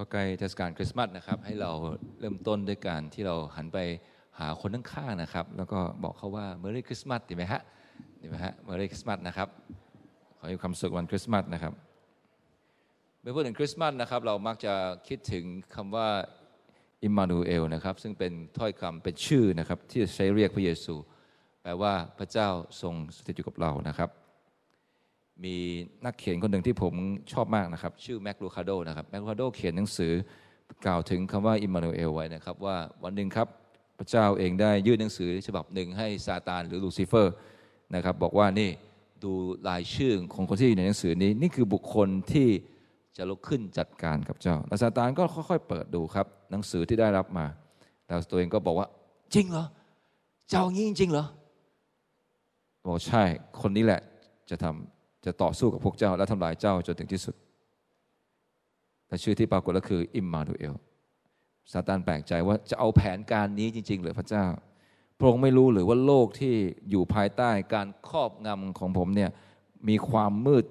ก็ใกล้เทศกาลคริสต์มาสนะครับ ให้เราเริ่มต้นด้วยการที่เราหันไปหาคนข้างๆนะครับ แล้วก็บอกเขาว่า Merry Christmas ดีไหมฮะดีไหมฮะ Merry Christmas นะครับ ขอให้ความสุขวันคริสต์มาสนะครับเมื่อพูดถึงคริสต์มาสนะครับ เรามักจะคิดถึงคำว่าอิมมานูเอลนะครับ ซึ่งเป็นถ้อยคำเป็นชื่อนะครับ ที่ใช้เรียกพระเยซู แปลว่าพระเจ้าทรงสถิตอยู่กับเรานะครับ มีนักเขียนคนหนึ่งที่ผมชอบมากนะครับ ชื่อแม็กซ์ ลูคาโดนะครับแม็กซ์ ลูคาโดเขียนหนังสือกล่าวถึงคำว่าอิมมานูเอลไว้นะครับ ว่าวันหนึ่งครับพระเจ้าเองได้ยื่นหนังสือฉบับหนึ่งให้ซาตานหรือลูซิเฟอร์นะครับ บอกว่านี่ดูรายชื่อของคนที่อยู่ในหนังสือนี้ นี่คือบุคคลที่จะลุกขึ้นจัดการกับเจ้าแล้วซาตานก็ค่อยๆ เปิดดูครับ หนังสือที่ได้รับมาแล้วตัวเองก็บอกว่าจริงเหรอเจ้างี้จริงเหรอบอกใช่คนนี้แหละจะทำ จะต่อสู้กับพวกเจ้า และทำลายเจ้าจนถึงที่สุดแต่ชื่อที่ปรากฏก็คืออิมมานูเอลซาตานแปลกใจว่าจะเอาแผนการนี้จริง ๆ หรือพระเจ้า พระองค์ไม่รู้หรือว่าโลกที่อยู่ภายใต้การครอบงำของผมเนี่ยมีความมืด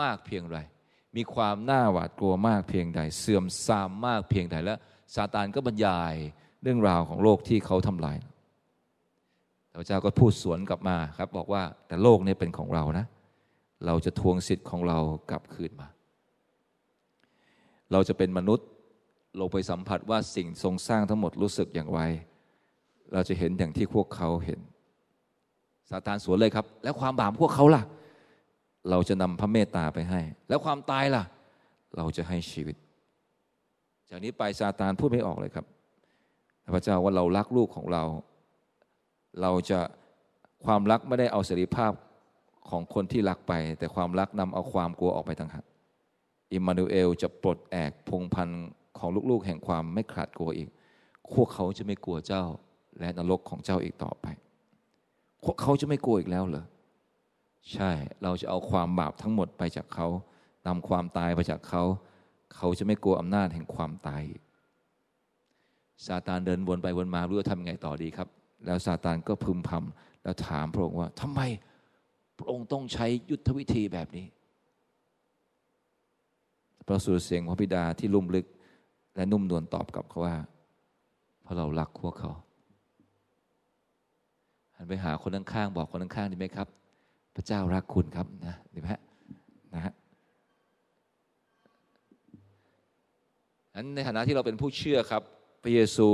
มากเพียงไร มีความน่าหวาดกลัวมากเพียงใด เสื่อมทรามมากเพียงใดและซาตานก็บรรยายเรื่องราวของโลกที่เขาทำลาย พระเจ้าก็พูดสวนกลับมาครับ บอกว่าแต่โลกนี้เป็นของเรานะ เราจะทวงสิทธิ์ของเรากลับคืนมา เราจะเป็นมนุษย์ลงไปสัมผัสว่าสิ่งทรงสร้างทั้งหมดรู้สึกอย่างไร เราจะเห็นอย่างที่พวกเขาเห็นซาตานสวนเลยครับ แล้วความบาปพวกเขาล่ะ เราจะนำพระเมตตาไปให้ แล้วความตายล่ะ เราจะให้ชีวิต จากนี้ไปซาตานพูดไม่ออกเลยครับพระเจ้าว่าเรารักลูกของเรา เราจะความรักไม่ได้เอาเสรีภาพของคนที่รักไป แต่ความรักนำเอาความกลัวออกไปต่างหากอิมมานูเอลจะปลดแอกพงพันธ์ของลูกๆ แห่งความไม่ขาดกลัวอีกพวกเขาจะไม่กลัวเจ้าและนรกของเจ้าอีกต่อไป พวกเขาจะไม่กลัวอีกแล้วเหรอ ใช่ เราจะเอาความบาปทั้งหมดไปจากเขานำความตายไปจากเขา เขาจะไม่กลัวอำนาจแห่งความตายซาตานเดินวนไปวนมารู้ว่าทำไงต่อดีครับ แล้วซาตานก็พึมพำแล้วถามพระองค์ว่าทำไมพระองค์ต้องใช้ยุทธวิธีแบบนี้ พระสุรเสียงพระบิดาที่ลุ่มลึก และนุ่มนวลตอบกลับเขาว่า เพราะเรารักพวกเขาหันไปหาคนข้างๆบอกคนข้างๆดีไหมครับ พระเจ้ารักคุณครับนะดีไหมนะฮะนั้นในฐานะที่เราเป็นผู้เชื่อครับ พระเยซู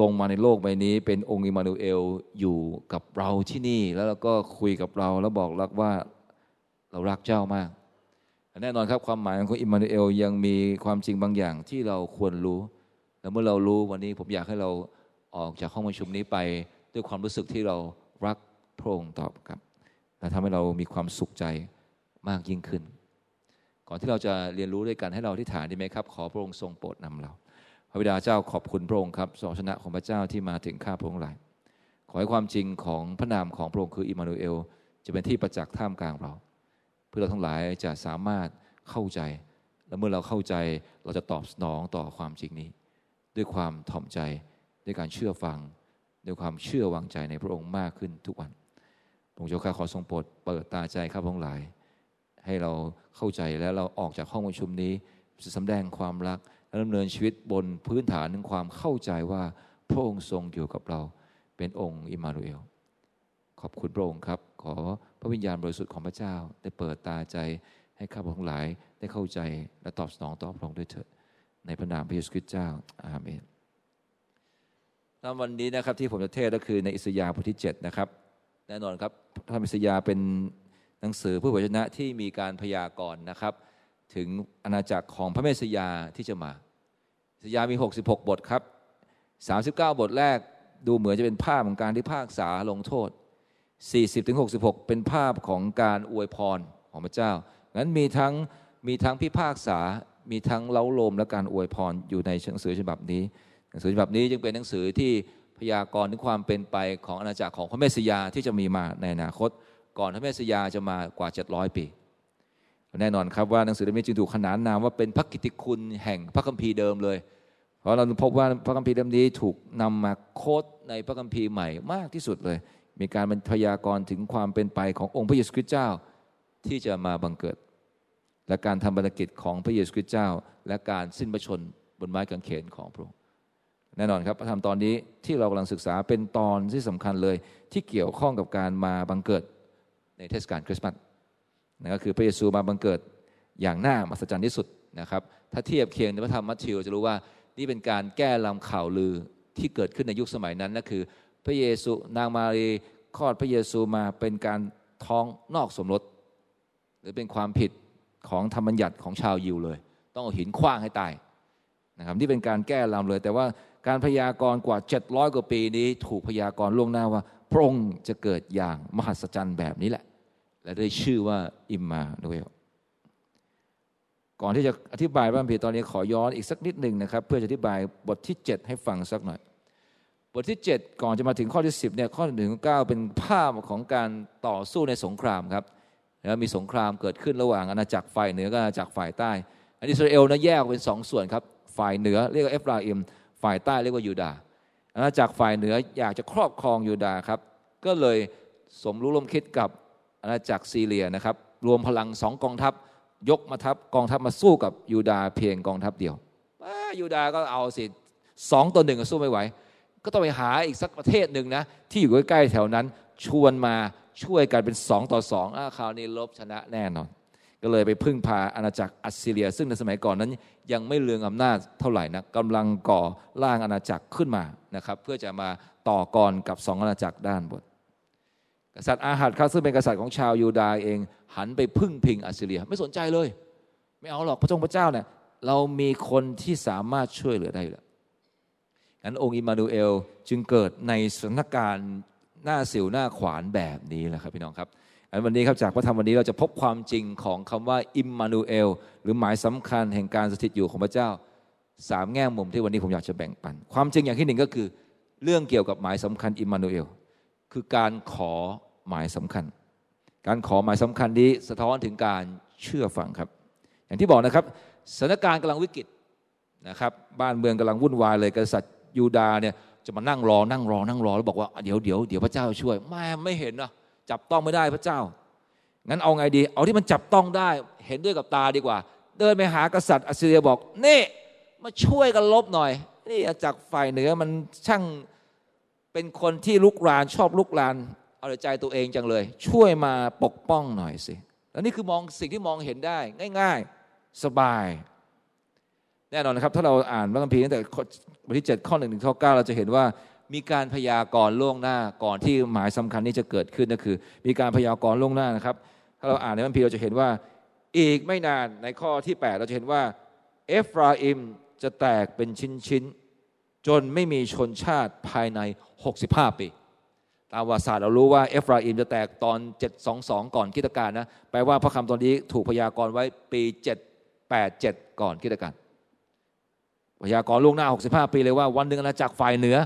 ลงมาในโลกใบนี้ เป็นองค์อิมานูเอลอยู่กับเราที่นี่ แล้วเราก็คุยกับเราแล้วบอกรักว่าเรารักเจ้ามาก แน่นอนครับความหมายของอิมานูเอลยังมีความจริงบางอย่างที่เราควรรู้ แล้วเมื่อเรารู้วันนี้ผมอยากให้เราออกจากห้องประชุมนี้ไป ด้วยความรู้สึกที่เรารักพระองค์ตอบกับและทำให้เรามีความสุขใจมากยิ่งขึ้น ก่อนที่เราจะเรียนรู้ด้วยกันให้เราที่ฐานดีไหมครับ ขอพระองค์ทรงโปรดนำเรา ระบิดาเจ้าขอบคุณพระองค์ครับสองชนะของพระเจ้าที่มาถึงข้าพระองค์หลาย ขอให้ความจริงของพระนามของพระองค์คืออิมานูเอล จะเป็นที่ประจักษ์ท่ามกลางเรา เพื่อเราทั้งหลายจะสามารถเข้าใจ และเมื่อเราเข้าใจเราจะตอบสนองต่อความจริงนี้ ด้วยความถ่อมใจด้วยการเชื่อฟัง ด้วยความเชื่อวางใจในพระองค์มากขึ้นทุกวันพระองค์เจ้าข้าขอทรงโปรดเปิดตาใจข้าพระองค์หลาย ให้เราเข้าใจแล้วเราออกจากห้องประชุมนี้จะสำแดงความรัก ดำเนินชีวิตบนพื้นฐานของความเข้าใจว่าพระองค์ทรงอยู่กับเราเป็นองค์อิมานูเอล ขอบคุณพระองค์ครับ ขอพระวิญญาณบริสุทธิ์ของพระเจ้า ได้เปิดตาใจให้ข้าพเจ้าทั้งหลายได้เข้าใจและตอบสนองต่อพระองค์ด้วยเถิดในพระนามพระเยซูคริสต์เจ้าอาเมนในวันนี้นะครับที่ผมจะเทศก็คือในอิสยาห์บทที่7นะครับแน่นอนครับพระธรรมอิสยาห์เป็นหนังสือผู้เผยชนะที่มีการพยากรณ์นะครับ ถึงอาณาจักรของพระเมสยาที่จะมาสยามี 66 บทครับ 39 บทแรกดูเหมือนจะเป็นภาพของการที่ภาคษาลงโทษ 40-66 เป็นภาพของการอวยพรของพระเจ้า งั้นมีทั้งมีทั้งพิพากษา มีทั้งเล้าโลมและการอวยพรอยู่ในหนังสือฉบับนี้ หนังสือฉบับนี้จึงเป็นหนังสือที่พยากรณ์ถึงความเป็นไปของอาณาจักรของพระเมสยาที่จะมีมาในอนาคต ก่อนพระเมสยาจะมากว่า 700 ปี แน่นอนครับว่าหนังสือเล่มนี้จึงถูกขนานนามว่าเป็นพระกิตติคุณแห่งพระคัมภีร์เดิมเลย เพราะเราพบว่าพระคัมภีร์เล่มนี้ถูกนำมาโค้ดในพระคัมภีร์ใหม่มากที่สุดเลย มีการบรรพยากรณ์ถึงความเป็นไปขององค์พระเยซูคริสต์เจ้าที่จะมาบังเกิด และการทำบรรกิจของพระเยซูคริสต์เจ้า และการสิ้นพระชนบนไม้กางเขนของพระองค์แน่นอนครับพระธรรมตอนนี้ที่เรากำลังศึกษาเป็นตอนที่สำคัญเลย ที่เกี่ยวข้องกับการมาบังเกิดในเทศกาลคริสต์มาส นั่นก็คือพระเยซูมาบังเกิดอย่างน่ามหัศจรรย์ที่สุดนะครับ ถ้าเทียบเคียงในพระธรรมมัทธิวจะรู้ว่านี่เป็นการแก้ลำข่าวลือที่เกิดขึ้นในยุคสมัยนั้นนั่นคือ พระเยซูนางมารีคลอดพระเยซูมาเป็นการท้องนอกสมรส หรือเป็นความผิดของธรรมบัญญัติของชาวยิวเลย ต้องเอาหินคว้างให้ตายนะครับที่เป็นการแก้ลำเลย แต่ว่าการพยากรณ์กว่า 700 กว่าปีนี้ ถูกพยากรณ์ล่วงหน้าว่า พระองค์จะเกิดอย่างมหัศจรรย์แบบนี้แหละ และได้ชื่อว่าอิมมานูเอลก่อนที่จะอธิบายพระคัมภีร์ตอนนี้ขอย้อนอีกสักนิดหนึ่งนะครับ เพื่อจะอธิบายบทที่ 7 ให้ฟังสักหน่อย บทที่ 7 ก่อนจะมาถึงข้อที่ 10เนี่ยข้อหนึ่งเก้าเป็นภาพของการต่อสู้ในสงครามครับแล้วมีสงครามเกิดขึ้นระหว่างอาณาจักรฝ่ายเหนือกับอาณาจักรฝ่ายใต้อิสราเอลนะแยกเป็นสองส่วนครับ ฝ่ายเหนือเรียกว่าเอฟราอิม ฝ่ายใต้เรียกว่ายูดาห์อาณาจักรฝ่ายเหนืออยากจะครอบครองยูดาห์ครับ ก็เลยสมรู้ร่วมคิดกับ อาณาจักรซีเรียนะครับ รวมพลังสองกองทัพ ยกมาทัพกองทัพมาสู้กับยูดาเพียงกองทัพเดียวยูดาก็เอาสิสองต่อหนึ่งก็สู้ไม่ไหว ก็ต้องไปหาอีกสักประเทศหนึ่งนะ ที่อยู่ใกล้ๆแถวนั้น ชวนมาช่วยกันเป็นสองต่อสองคราวนี้ลบชนะแน่นอน ก็เลยไปพึ่งพาอาณาจักรอัสซีเรีย ซึ่งในสมัยก่อนนั้นยังไม่เลืองอำนาจเท่าไหร่นะกำลังก่อร่างอาณาจักรขึ้นมานะครับ เพื่อจะมาต่อกรกับสองอาณาจักรด้านบน กษัตริย์อาหัดครับซึ่งเป็นกษัตริย์ของชาวยูดาห์เอง หันไปพึ่งพิงอัสซีเรีย ไม่สนใจเลย ไม่เอาหรอกพระจงพระเจ้าเนี่ยเรามีคนที่สามารถช่วยเหลือได้แล้วงั้นองค์อิมานูเอลจึงเกิดในสถานการณ์หน้าสิวหน้าขวานแบบนี้แหละครับพี่น้องครับอันวันนี้ครับจากพระธรรมวันนี้เราจะพบความจริงของคำว่าอิมมานูเอลหรือหมายสำคัญแห่งการสถิตอยู่ของพระเจ้าสามแง่มุมที่วันนี้ผมอยากจะแบ่งปัน ความจริงอย่างที่หนึ่งก็คือ เรื่องเกี่ยวกับหมายสำคัญอิมมานูเอล คือการขอหมายสำคัญ การขอหมายสำคัญนี้สะท้อนถึงการเชื่อฟังครับ อย่างที่บอกนะครับสถานการณ์กำลังวิกฤตนะครับ บ้านเมืองกำลังวุ่นวายเลยกษัตริย์ยูดาเนี่ยจะมานั่งรอนั่งรอนั่งรอแล้วบอกว่าเดี๋ยวเดี๋ยวเดี๋ยวพระเจ้าช่วยไม่ไม่เห็นนะจับต้องไม่ได้พระเจ้างั้นเอาไงดี เอาที่มันจับต้องได้ เห็นด้วยกับตาดีกว่า เดินไปหากษัตริย์อัสเรียบอก นี่ มาช่วยกันลบหน่อย นี่จากฝ่ายเหนือมันช่าง เป็นคนที่ลุกรานชอบลุกรานเอาใจตัวเองจังเลย ช่วยมาปกป้องหน่อยสิแล้วนี่คือมองสิ่งที่มองเห็นได้ง่าย ๆสบาย แน่นอนนะครับ ถ้าเราอ่านพระคัมภีร์ตั้งแต่บทที่ 7 ข้อหนึ่งถึงข้อเเราจะเห็นว่ามีการพยากรณ์ล่วงหน้าก่อนที่หมายสำคัญนี้จะเกิดขึ้นก็คือ มีการพยากรณ์ล่วงหน้านะครับ ถ้าเราอ่านในพระคัมภีร์เราจะเห็นว่าอีกไม่นานในข้อที่ 8 เราจะเห็นว่า เอฟราอิมจะแตกเป็นชิ้นๆ จนไม่มีชนชาติภายใน 65 ปี ตามวารศาสตร์เรารู้ว่าเอฟราอิมจะแตกตอน 722 ก่อนกิตการนะแปลว่าพระคำตอนนี้ถูกพยากรณ์ไว้ปี 787 ก่อนกิตการพยากรณ์ล่วงหน้า 65 ปีเลยว่าวันหนึ่งอาณาจักรฝ่ายเหนือ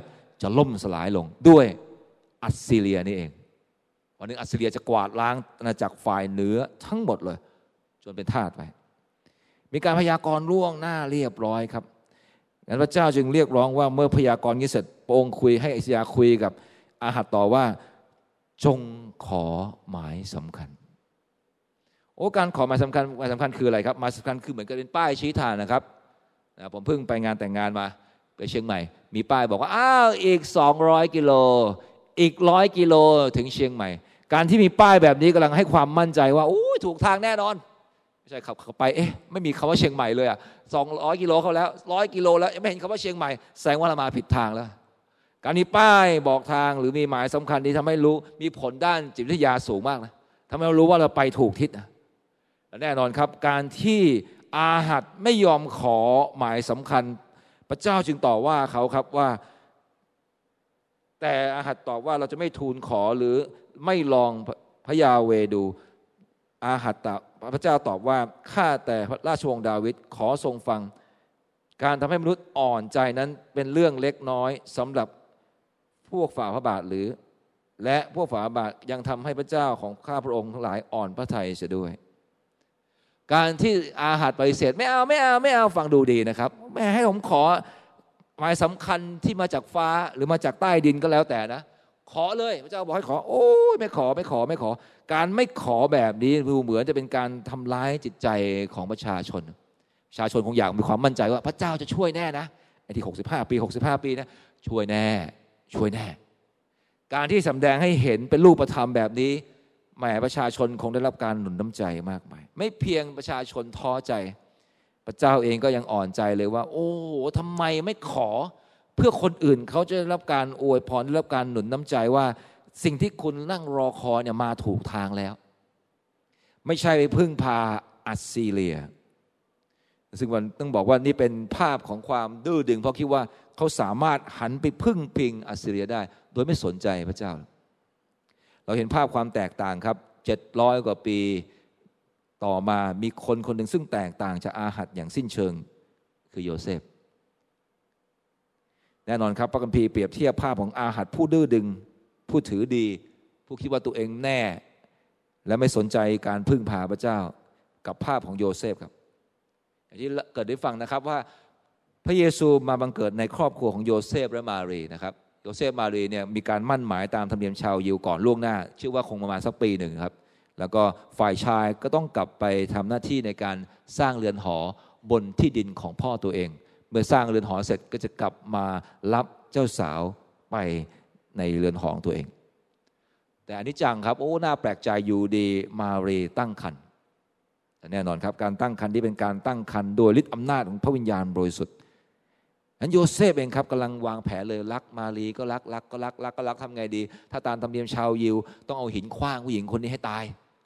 จะล่มสลายลงด้วยอัสซีเรียนี่เอง วันหนึ่งอัสซีเรียจะกวาดล้างอาณาจักรฝ่ายเหนือทั้งหมดเลย จนเป็นทาสไป มีการพยากรณ์ล่วงหน้าเรียบร้อยครับ งั้นพระเจ้าจึงเรียกร้องว่าเมื่อพยากรณ์นี้เสร็จโปองคุยให้อิสยาคุยกับอาหัดต่อว่าจงขอหมายสำคัญ โอ้การขอหมายสำคัญหมายสำคัญคืออะไรครับหมายสำคัญคือเหมือนกับเป็นป้ายชี้ทางนะครับผมเพิ่งไปงานแต่งงานมาไปเชียงใหม่ มีป้ายบอกว่าอ้าวอีก 200 กิโล อีกร้อยกิโลถึงเชียงใหม่ การที่มีป้ายแบบนี้กำลังให้ความมั่นใจว่าอู้ถูกทางแน่นอน ใช่ขับเข้าไปเอ๊ะไม่มีคำว่าเชียงใหม่เลยอะสองร้อยกิโลเขาแล้วร้อยกิโลแล้วไม่เห็นคำว่าเชียงใหม่แสดงว่าเรามาผิดทางแล้ว การมีป้ายบอกทางหรือมีหมายสำคัญที่ทำให้รู้มีผลด้านจิตวิทยาสูงมากนะทำให้เรารู้ว่าเราไปถูกทิศนะแน่นอนครับการที่อาหัดไม่ยอมขอหมายสำคัญ พระเจ้าจึงตอบว่าเขาครับว่า แต่อาหัดตอบว่าเราจะไม่ทูลขอหรือไม่ลองพระยาเวดู อาหัดตพระเจ้าตอบว่าข้าแต่พระราชวงศ์ดาวิดขอทรงฟัง การทำให้มนุษย์อ่อนใจนั้นเป็นเรื่องเล็กน้อยสำหรับพวกฝ่าพระบาทหรือ และพวกฝ่าพระบาทยังทำให้พระเจ้าของข้าพระองค์ทั้งหลายอ่อนพระทัยเสียด้วย การที่อาหัดปฏิเสธไม่เอาไม่เอาไม่เอาฟังดูดีนะครับแม่ให้ผมขอหมายสำคัญที่มาจากฟ้าหรือมาจากใต้ดินก็แล้วแต่นะ ขอเลย พระเจ้าบอกให้ขอ โอ้ยไม่ขอไม่ขอไม่ขอ การไม่ขอแบบนี้ดูเหมือนจะเป็นการทำร้ายจิตใจของประชาชน ประชาชนคงอยากมีความมั่นใจว่า พระเจ้าจะช่วยแน่นะไอ้ที่ 65 ปี 65 ปีนะช่วยแน่ ช่วยแน่ การที่สำแดงให้เห็นเป็นรูปธรรมแบบนี้แหมประชาชนคงได้รับการหนุนน้ำใจมากมาย ไม่เพียงประชาชนท้อใจ พระเจ้าเองก็ยังอ่อนใจเลยว่า โอ้ทำไมไม่ขอ เพื่อคนอื่นเขาจะได้รับการอวยพรได้รับการหนุนน้ำใจว่า สิ่งที่คุณนั่งรอคอยเนี่ยมาถูกทางแล้ว ไม่ใช่ไปพึ่งพาอัสซีเรีย ซึ่งวันต้องบอกว่านี่เป็นภาพของความดื้อดึง เพราะคิดว่าเขาสามารถหันไปพึ่งพิงอัสซีเรียได้ โดยไม่สนใจพระเจ้า เราเห็นภาพความแตกต่างครับเจ็ดร้อยกว่าปีต่อมามีคนคนหนึ่งซึ่งแตกต่างจากอาหัดอย่างสิ้นเชิง คือโยเซฟ แน่นอนครับพระคัมภีร์เปรียบเทียบภาพของอาหัดผู้ดื้อดึง ผู้ถือดี ผู้คิดว่าตัวเองแน่ และไม่สนใจการพึ่งพาพระเจ้ากับภาพของโยเซฟครับอย่างที่เกริ่นให้ฟังนะครับว่าพระเยซูมาบังเกิดในครอบครัวของโยเซฟและมารีนะครับโยเซฟมารีเนี่ยมีการหมั้นหมายตามธรรมเนียมชาวยิวก่อนล่วงหน้า เชื่อว่าคงประมาณสักปีหนึ่งครับ แล้วก็ฝ่ายชายก็ต้องกลับไปทำหน้าที่ในการสร้างเรือนหอบนที่ดินของพ่อตัวเอง เมื่อสร้างเรือนหอเสร็จก็จะกลับมารับเจ้าสาวไปในเรือนหอตัวเอง แต่อันนี้จังครับโอ้หน่าแปลกใจอยู่ดีมาเรตั้งคันแต่แน่นอนครับการตั้งคันที่เป็นการตั้งคันโดยฤทธิ์อำนาจของพระวิญญาณบริสุทธิ์นั้นโยเซฟเองครับกำลังวางแผนเลยรักมารีก็รักรักก็รักรักก็รักทำไงดี ถ้าตามธรรมเนียมชาวยิว ต้องเอาหินคว้างผู้หญิงคนนี้ให้ตาย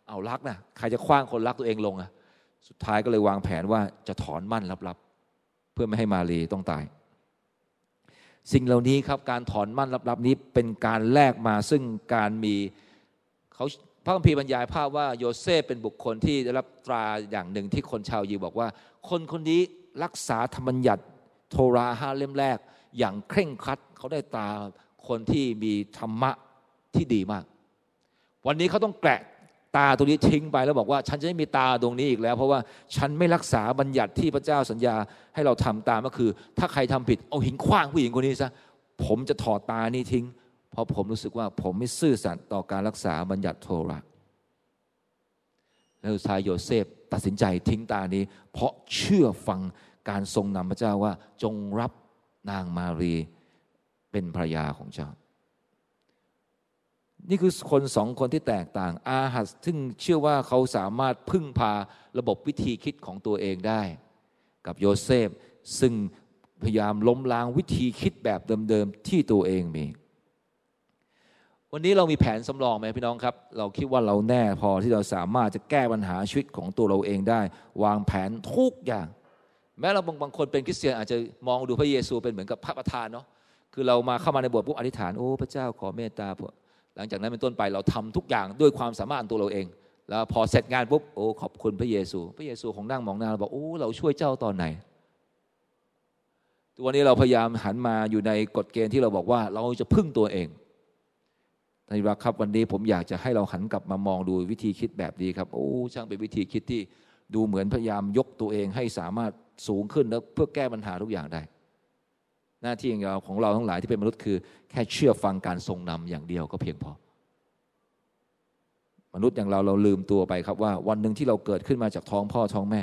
เอารักนะใครจะคว้างคนรักตัวเองลงอะสุดท้ายก็เลยวางแผนว่าจะถอนมั่นลับ เพื่อไม่ให้มารีต้องตาย สิ่งเหล่านี้ครับการถอนมั่นลับๆนี้เป็นการแลกมาซึ่งการมีเขาพระคัมภีร์บรรยายภาพว่าโยเซฟเป็นบุคคลที่ได้รับตราอย่างหนึ่งที่คนชาวยิวบอกว่า คนคนนี้รักษาธรรมบัญญัติโทราห้าเล่มแรก อย่างเคร่งครัดเขาได้ตาคนที่มีธรรมะที่ดีมาก วันนี้เขาต้องแกะ ตาตรงนี้ทิ้งไปแล้วบอกว่า ฉันจะไม่มีตาตรงนี้อีกแล้ว เพราะว่าฉันไม่รักษาบัญญัติที่พระเจ้าสัญญาให้เราทำตามก็คือ ถ้าใครทำผิดเอาหินคว้างผู้หญิงคนนี้ซะผมจะถอดตานี้ทิ้ง เพราะผมรู้สึกว่าผมไม่ซื่อสัตย์ต่อการรักษาบัญญัติโทระแล้วสายโยเซฟตัดสินใจทิ้งตานี้ เพราะเชื่อฟังการทรงนำพระเจ้าว่าจงรับนางมารีเป็นภรรยาของเจ้า นี่คือคนสองคนที่แตกต่าง อาหัสซึ่งเชื่อว่าเขาสามารถพึ่งพาระบบวิธีคิดของตัวเองได้ กับโยเซฟ ซึ่งพยายามล้มล้างวิธีคิดแบบเดิมๆที่ตัวเองมี วันนี้เรามีแผนสำรองไหมพี่น้องครับ เราคิดว่าเราแน่พอที่เราสามารถจะแก้ปัญหาชีวิตของตัวเราเองได้ วางแผนทุกอย่าง แม้เราบางบางคนเป็นคริสเตียนอาจจะมองดูพระเยซูเป็นเหมือนกับพระประธานเนาะคือเรามาเข้ามาในโบสถ์ปุ๊บอธิษฐานโอ้พระเจ้าขอเมตตา หลังจากนั้นเป็นต้นไปเราทำทุกอย่างด้วยความสามารถตัวเราเอง แล้วพอเสร็จงานปุ๊บโอ้ขอบคุณพระเยซู พระเยซูของนั่งมองหน้าเราบอกโอ้เราช่วยเจ้าตอนไหนตัวนี้เราพยายามหันมาอยู่ในกฎเกณฑ์ที่เราบอกว่าเราจะพึ่งตัวเองท่านรักครับวันนี้ผมอยากจะให้เราหันกลับมามองดูวิธีคิดแบบนี้ครับ โอ้ช่างเป็นวิธีคิดที่ดูเหมือนพยายามยกตัวเองให้สามารถสูงขึ้นแล้วเพื่อแก้ปัญหาทุกอย่างได้ หน้าที่ของเราของเราทั้งหลายที่เป็นมนุษย์คือ แค่เชื่อฟังการทรงนำอย่างเดียวก็เพียงพอ มนุษย์อย่างเราเราลืมตัวไปครับว่า วันหนึ่งที่เราเกิดขึ้นมาจากท้องพ่อท้องแม่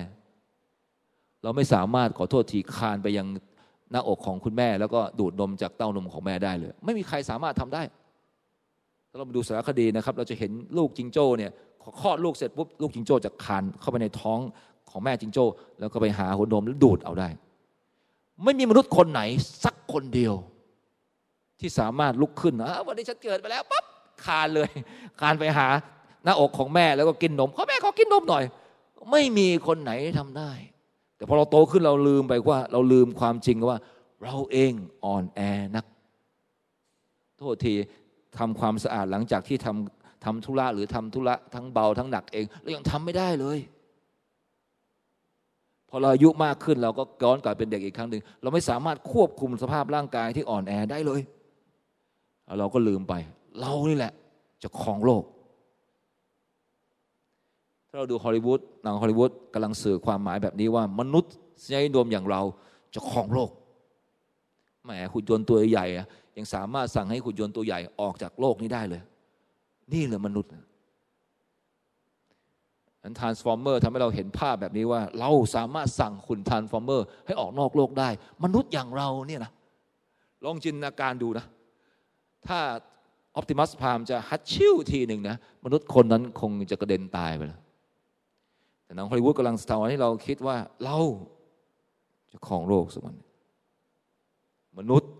เราไม่สามารถขอโทษทีคานไปยังหน้าอกของคุณแม่ แล้วก็ดูดนมจากเต้านมของแม่ได้เลย ไม่มีใครสามารถทำได้ถ้าเรามาดูสารคดีนะครับ เราจะเห็นลูกจิงโจ้เนี่ยคลอดลูกเสร็จปุ๊บลูกจิงโจ้จะคานเข้าไปในท้องของแม่จิงโจ้ แล้วก็ไปหาหัวนมแล้วดูดเอาได้ ไม่มีมนุษย์คนไหนสักคนเดียว ที่สามารถลุกขึ้นวันนี้ฉันเกิดไปแล้วปั๊บคานเลยคานไปหาหน้าอกของแม่แล้วก็กินนมขอแม่ขอกินนมหน่อย ไม่มีคนไหนทำได้ แต่พอเราโตขึ้นเราลืมไปว่า เราลืมความจริงว่า เราเองอ่อนแอนัก โทษทีทำความสะอาดหลังจากที่ทำทำธุระหรือทำธุระทั้งเบาทั้งหนักเองเรายังทำไม่ได้เลย พอเราอายุมากขึ้นเราก็ย้อนกลับเป็นเด็กอีกครั้งหนึ่งเราไม่สามารถควบคุมสภาพร่างกายที่อ่อนแอได้เลย เราก็ลืมไป เรานี่แหละ จะครองโลก ถ้าเราดูฮอลลีวูดหนังฮอลลีวูดกำลังสื่อความหมายแบบนี้ว่ามนุษย์ชนิดรวมอย่างเราจะครองโลกแหมหุ่นยนต์ตัวใหญ่ยังสามารถสั่งให้หุ่นยนต์ตัวใหญ่ออกจากโลกนี้ได้เลย นี่แหละมนุษย์ หนังทรานส์ฟอร์เมอร์ทำให้เราเห็นภาพแบบนี้ว่า เราสามารถสั่งหุ่นทรานส์ฟอร์เมอร์ให้ออกนอกโลกได้ มนุษย์อย่างเราเนี่ยนะลองจินตนาการดูนะ ถ้าออปติมัสพามจะฮัตชิวทีหนึ่งนะ มนุษย์คนนั้นคงจะกระเด็นตายไปแล้ว แต่นังฮอลลีวูดกำลังสตาร์ให้เราคิดว่าเราจะครองโลกสักวันมนุษย์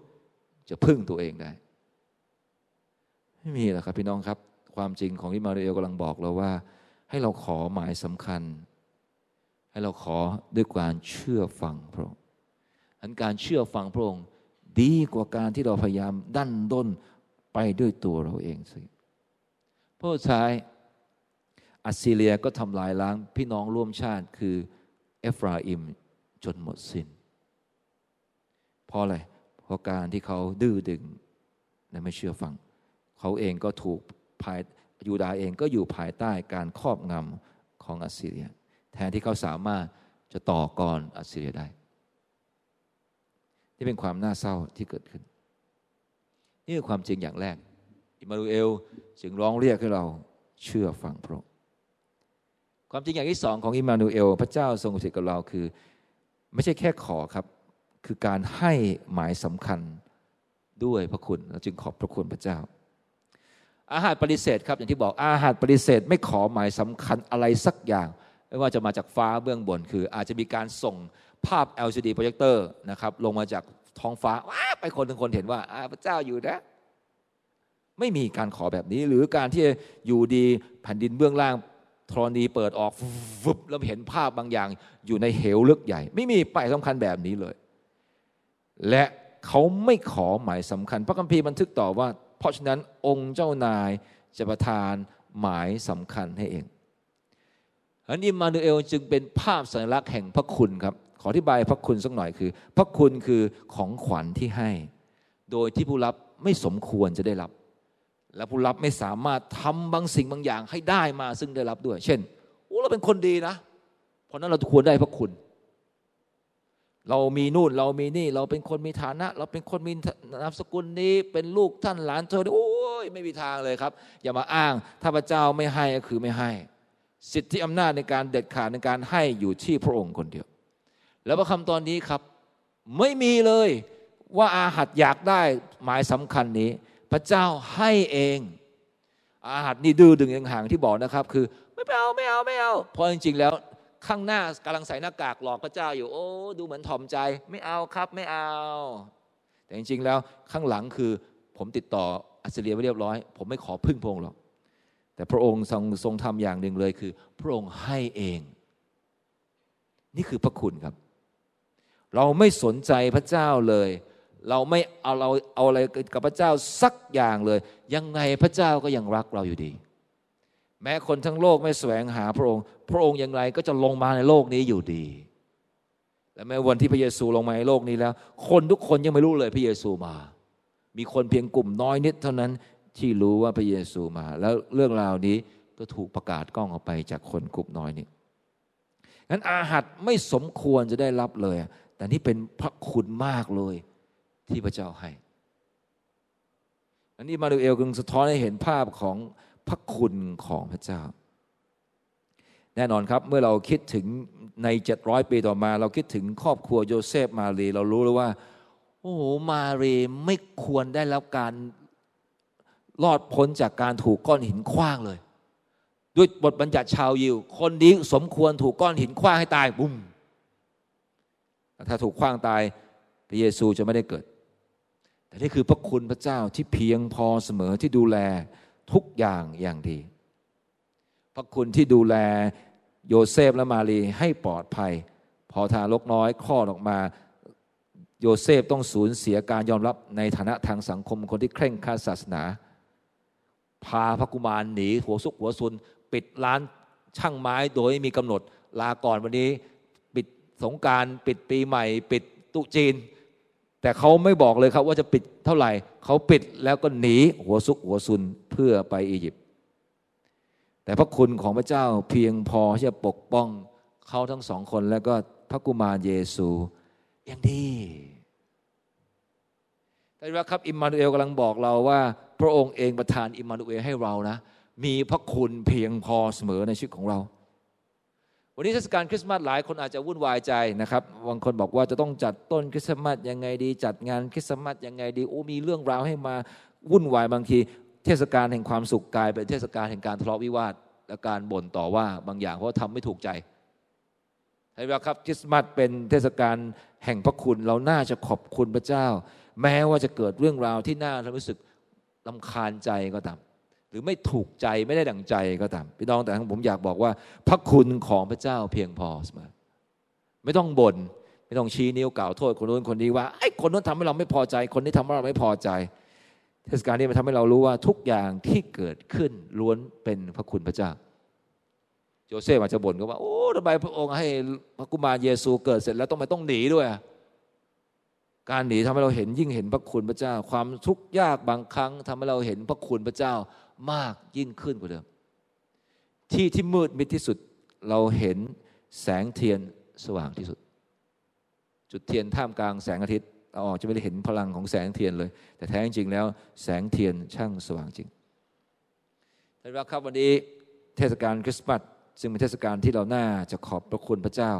จะพึ่งตัวเองได้ ไม่มีหรอกครับพี่น้องครับ ความจริงของอิมาเรลกำลังบอกเราว่า ให้เราขอหมายสำคัญ ให้เราขอด้วยการเชื่อฟังพระองค์อันการเชื่อฟังพระองค์ดีกว่าการที่เราพยายามดันด้นไปด้วยตัวเราเองสิเพระท้ายอัสซีเรียก็ทำลายล้างพี่น้องร่วมชาติคือเอฟราอิมจนหมดสิน้นเพราะอะไรเพราะการที่เขาดื้อดึงและไม่เชื่อฟัง เขาเองก็ถูกภาย ยูดาเองก็อยู่ภายใต้การครอบงำของอัสซีเรีย แทนที่เขาสามารถจะต่อกรอัสซีเรียได้ นี่เป็นความน่าเศร้าที่เกิดขึ้น นี่คือความจริงอย่างแรก อิมานูเอลจึงร้องเรียกให้เราเชื่อฟังพระองค์ความจริงอย่างที่สองของอิมานูเอล พระเจ้าทรงสิทธิ์กับเราคือ ไม่ใช่แค่ขอครับ คือการให้หมายสำคัญด้วยพระคุณเราจึงขอบพระคุณพระเจ้า อาหารปฏิเสธครับอย่างที่บอกอาหารปฏิเสธไม่ขอหมายสำคัญอะไรสักอย่าง ไม่ว่าจะมาจากฟ้าเบื้องบน คือ อาจจะมีการส่งภาพ LCD โปรเจคเตอร์นะครับลงมาจากท้องฟ้าว้าไปคนถึงคนเห็นว่าพระเจ้าอยู่นะไม่มีการขอแบบนี้ หรือการที่อยู่ดีแผ่นดินเบื้องล่างธรณีเปิดออกฟุบแล้วเห็นภาพบางอย่าง อยู่ในเหวลึกใหญ่ ไม่มีป้ายสำคัญแบบนี้เลย และเขาไม่ขอหมายสำคัญ พระคัมภีร์บันทึกต่อว่า เพราะฉะนั้นองค์เจ้านายจะประทานหมายสำคัญให้เองอันอิมมานูเอลจึงเป็นภาพสัญลักษณ์แห่งพระคุณครับ ขออธิบายพระคุณสักหน่อยคือ พระคุณคือของขวัญที่ให้ โดยที่ผู้รับไม่สมควรจะได้รับ และผู้รับไม่สามารถทำบางสิ่งบางอย่างให้ได้มาซึ่งได้รับด้วย เช่นโอ้เราเป็นคนดีนะ เพราะนั้นเราควรได้พระคุณ เรามีนู่นเรามีนี่ เราเป็นคนมีฐานะ เราเป็นคนมีนามสกุลนี้ เป็นลูกท่านหลานเธอโอ้ยไม่มีทางเลยครับ อย่ามาอ้าง ถ้าพระเจ้าไม่ให้ก็คือไม่ให้ สิทธิอำนาจในการเด็ดขาดในการให้อยู่ที่พระองค์คนเดียว แล้วพระคำตอนนี้ครับ ไม่มีเลยว่าอาหัดอยากได้หมายสำคัญนี้ พระเจ้าให้เอง อาหัดนี่ดื้อดึงอย่างห่างที่บอกนะครับ คือไม่เอาไม่เอาไม่เอาเพราะจริงๆแล้ว ข้างหน้ากำลังใส่หน้ากากหลอกพระเจ้าอยู่ โอ้ดูเหมือนถ่อมใจ ไม่เอาครับไม่เอา แต่จริงๆแล้วข้างหลังคือ ผมติดต่ออัสเรียไว้เรียบร้อย ผมไม่ขอพึ่งพระองค์หรอกแต่พระองค์ทรงทรงทำอย่างหนึ่งเลยคือ พระองค์ให้เอง นี่คือพระคุณครับ เราไม่สนใจพระเจ้าเลย เราไม่เอาเราเอาอะไรกับพระเจ้าสักอย่างเลย ยังไงพระเจ้าก็ยังรักเราอยู่ดี แม้คนทั้งโลกไม่แสวงหาพระองค์ พระองค์อย่างไรก็จะลงมาในโลกนี้อยู่ดี และแม้วันที่พระเยซูลงมาในโลกนี้แล้ว คนทุกคนยังไม่รู้เลยพระเยซูมา มีคนเพียงกลุ่มน้อยนิดเท่านั้นที่รู้ว่าพระเยซูมา แล้วเรื่องราวนี้ก็ถูกประกาศกล้องออกไปจากคนกลุ่มน้อยนี้นั้นอาหัดไม่สมควรจะได้รับเลย แต่นี่เป็นพระคุณมากเลยที่พระเจ้าให้ อันนี้มาดูเอลกึงสะท้อนให้เห็นภาพของ พระคุณของพระเจ้า แน่นอนครับเมื่อเราคิดถึงในเจ็ดร้อยปีต่อมา เราคิดถึงครอบครัวโยเซฟมารี เรารู้แล้วว่า โอ้โหมารีไม่ควรได้รับการรอดพ้นจากการถูกก้อนหินคว้างเลย ด้วยบทบัญญัติชาวยิว คนนี้สมควรถูกก้อนหินคว้างให้ตายบุ้มถ้าถูกขว้างตายพระเยซูจะไม่ได้เกิด แต่นี่คือพระคุณพระเจ้าที่เพียงพอเสมอที่ดูแล ทุกอย่างอย่างดี พระคุณที่ดูแลโยเซฟและมารีให้ปลอดภัย พอทารกน้อยคลอดออกมา โยเซฟต้องสูญเสียการยอมรับในฐานะทางสังคมคนที่เคร่งครัดศาสนา พาพระกุมารหนี หัวซุกหัวซุน ปิดร้านช่างไม้โดยมีกำหนดลาก่อนวันนี้ ปิดสงการปิดปีใหม่ ปิดตุจีน แต่เขาไม่บอกเลยครับว่าจะปิดเท่าไหร่ เขาปิดแล้วก็หนีหัวซุกหัวซุนเพื่อไปอียิปต์ แต่พระคุณของพระเจ้าเพียงพอที่จะปกป้องเขาทั้งสองคนแล้วก็พระกุมารเยซูอย่างดีท่ว่าครับอิมมานูเอลกำลังบอกเราว่า พระองค์เองประทานอิมมานูเอลให้เรานะ มีพระคุณเพียงพอเสมอในชีวิตของเรา วันนี้เทศกาลคริสต์มาสหลายคนอาจจะวุ่นวายใจนะครับบางคนบอกว่าจะต้องจัดต้นคริสต์มาสยังไงดี จัดงานคริสต์มาสยังไงดีโอ้มีเรื่องราวให้มาวุ่นวายบางที เทศกาลแห่งความสุขกลายเป็นเทศกาลแห่งการทะเลาะวิวาทและการบ่นต่อว่าบางอย่างเพราะทำไม่ถูกใจใช่ไหมครับคริสต์มาสเป็นเทศกาลแห่งพระคุณเราน่าจะขอบคุณพระเจ้า แม้ว่าจะเกิดเรื่องราวที่น่ารู้สึกลำคาญใจก็ตาม หรือไม่ถูกใจไม่ได้ดังใจก็ตามพี่น้องแต่ทั้งผมอยากบอกว่า พระคุณของพระเจ้าเพียงพอเสมอไม่ต้องบน่นไม่ต้องชี้นิ้วกล่าวโทษคนนู้นคนนี้ว่าไอ้คนนู้นทำให้เราไม่พอใจ คนนี้ทำให้เราไม่พอใจ เทศกาลนี้มันทำให้เรารู้ว่าทุกอย่างที่เกิดขึ้นล้วนเป็นพระคุณพระเจ้า โยเซฟอาจจะบ่นก็ว่าโอ้ทำไมพระองค์ให้พระกุมารเยซูเกิดเสร็จแล้วต้องไปต้องหนีด้วยการหนีทำให้เราเห็นยิ่งเห็นพระคุณพระเจ้า ความทุกข์ยากบางครั้งทำให้เราเห็นพระคุณพระเจ้า มากยิ่งขึ้นกว่าเดิม ที่ที่มืดมิดที่สุดเราเห็นแสงเทียนสว่างที่สุด จุดเทียนท่ามกลางแสงอาทิตย์เราออกจะไม่ได้เห็นพลังของแสงเทียนเลย แต่แท้จริงแล้ว แสงเทียนช่างสว่างจริงท่านรักครับวันนี้เทศกาลคริสต์มาสซึ่งเป็นเทศกาลที่เราน่าจะขอบพระคุณพระเจ้า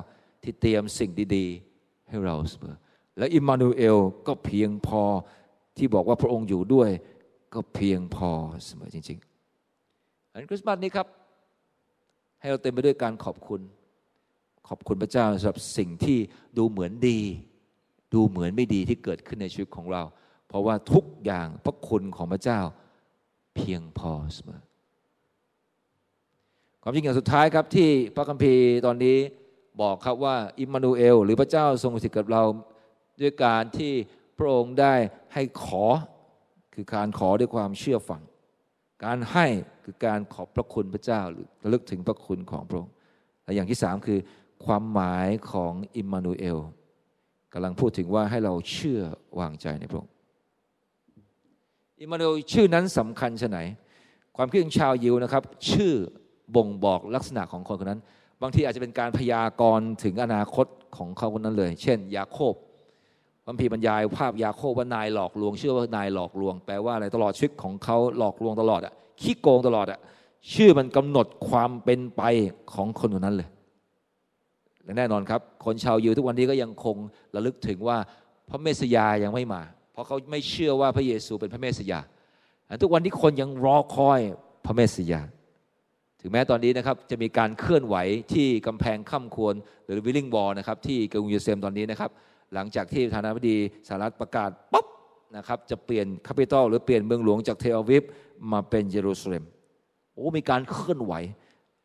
ที่เตรียมสิ่งดีๆ ให้เราเสมอและอิมมานูเอลก็เพียงพอที่บอกว่าพระองค์อยู่ด้วย ก็เพียงพอเสมอจริงๆอันคริสต์มาสนี้ครับ ให้เราเต็มไปด้วยการขอบคุณ ขอบคุณพระเจ้าสำหรับสิ่งที่ดูเหมือนดี ดูเหมือนไม่ดีที่เกิดขึ้นในชีวิตของเรา เพราะว่าทุกอย่างพระคุณของพระเจ้าเพียงพอเสมอความจริงอย่างสุดท้ายครับที่พระคัมภีร์ตอนนี้บอกครับว่าอิมมานูเอล หรือพระเจ้าทรงสถิตกับเราด้วยการที่พระองค์ได้ให้ขอ คือการขอด้วยความเชื่อฟัง การให้คือการขอบพระคุณพระเจ้า หรือระลึกถึงพระคุณของพระองค์และอย่างที่สามคือความหมายของอิมมานูเอลกำลังพูดถึงว่าให้เราเชื่อวางใจในพระองค์อิมมานูเอลชื่อนั้นสำคัญชะไหน ความคิดของชาวยิวนะครับ ชื่อบ่งบอกลักษณะของคนคนนั้น บางทีอาจจะเป็นการพยากรณ์ถึงอนาคตของเขาคนนั้นเลย เช่น ยาโคบ คัมภีร์บรรยายภาพยาโคบว่านายหลอกลวง เชื่อว่านายหลอกลวง แปลว่าอะไรตลอดชีวิตของเขาหลอกลวงตลอดอะขี้โกงตลอดอะชื่อมันกำหนดความเป็นไปของคนคนนั้นเลยและแน่นอนครับ คนชาวยิวทุกวันนี้ก็ยังคงระลึกถึงว่าพระเมสสยายังไม่มา เพราะเขาไม่เชื่อว่าพระเยซูเป็นพระเมสสยาทุกวันนี้คนยังรอคอยพระเมสสยา ถึงแม้ตอนนี้นะครับจะมีการเคลื่อนไหวที่กำแพงข้ามควรหรือวิลลิงวอลนะครับที่กรุงเยรูซาเล็มตอนนี้นะครับ หลังจากที่ประธานาธิบดีสหรัฐประกาศปุ๊บนะครับจะเปลี่ยนคาปิตอลหรือเปลี่ยนเมืองหลวงจากเทลอวิฟมาเป็นเยรูซาเล็มโอ้มีการเคลื่อนไหว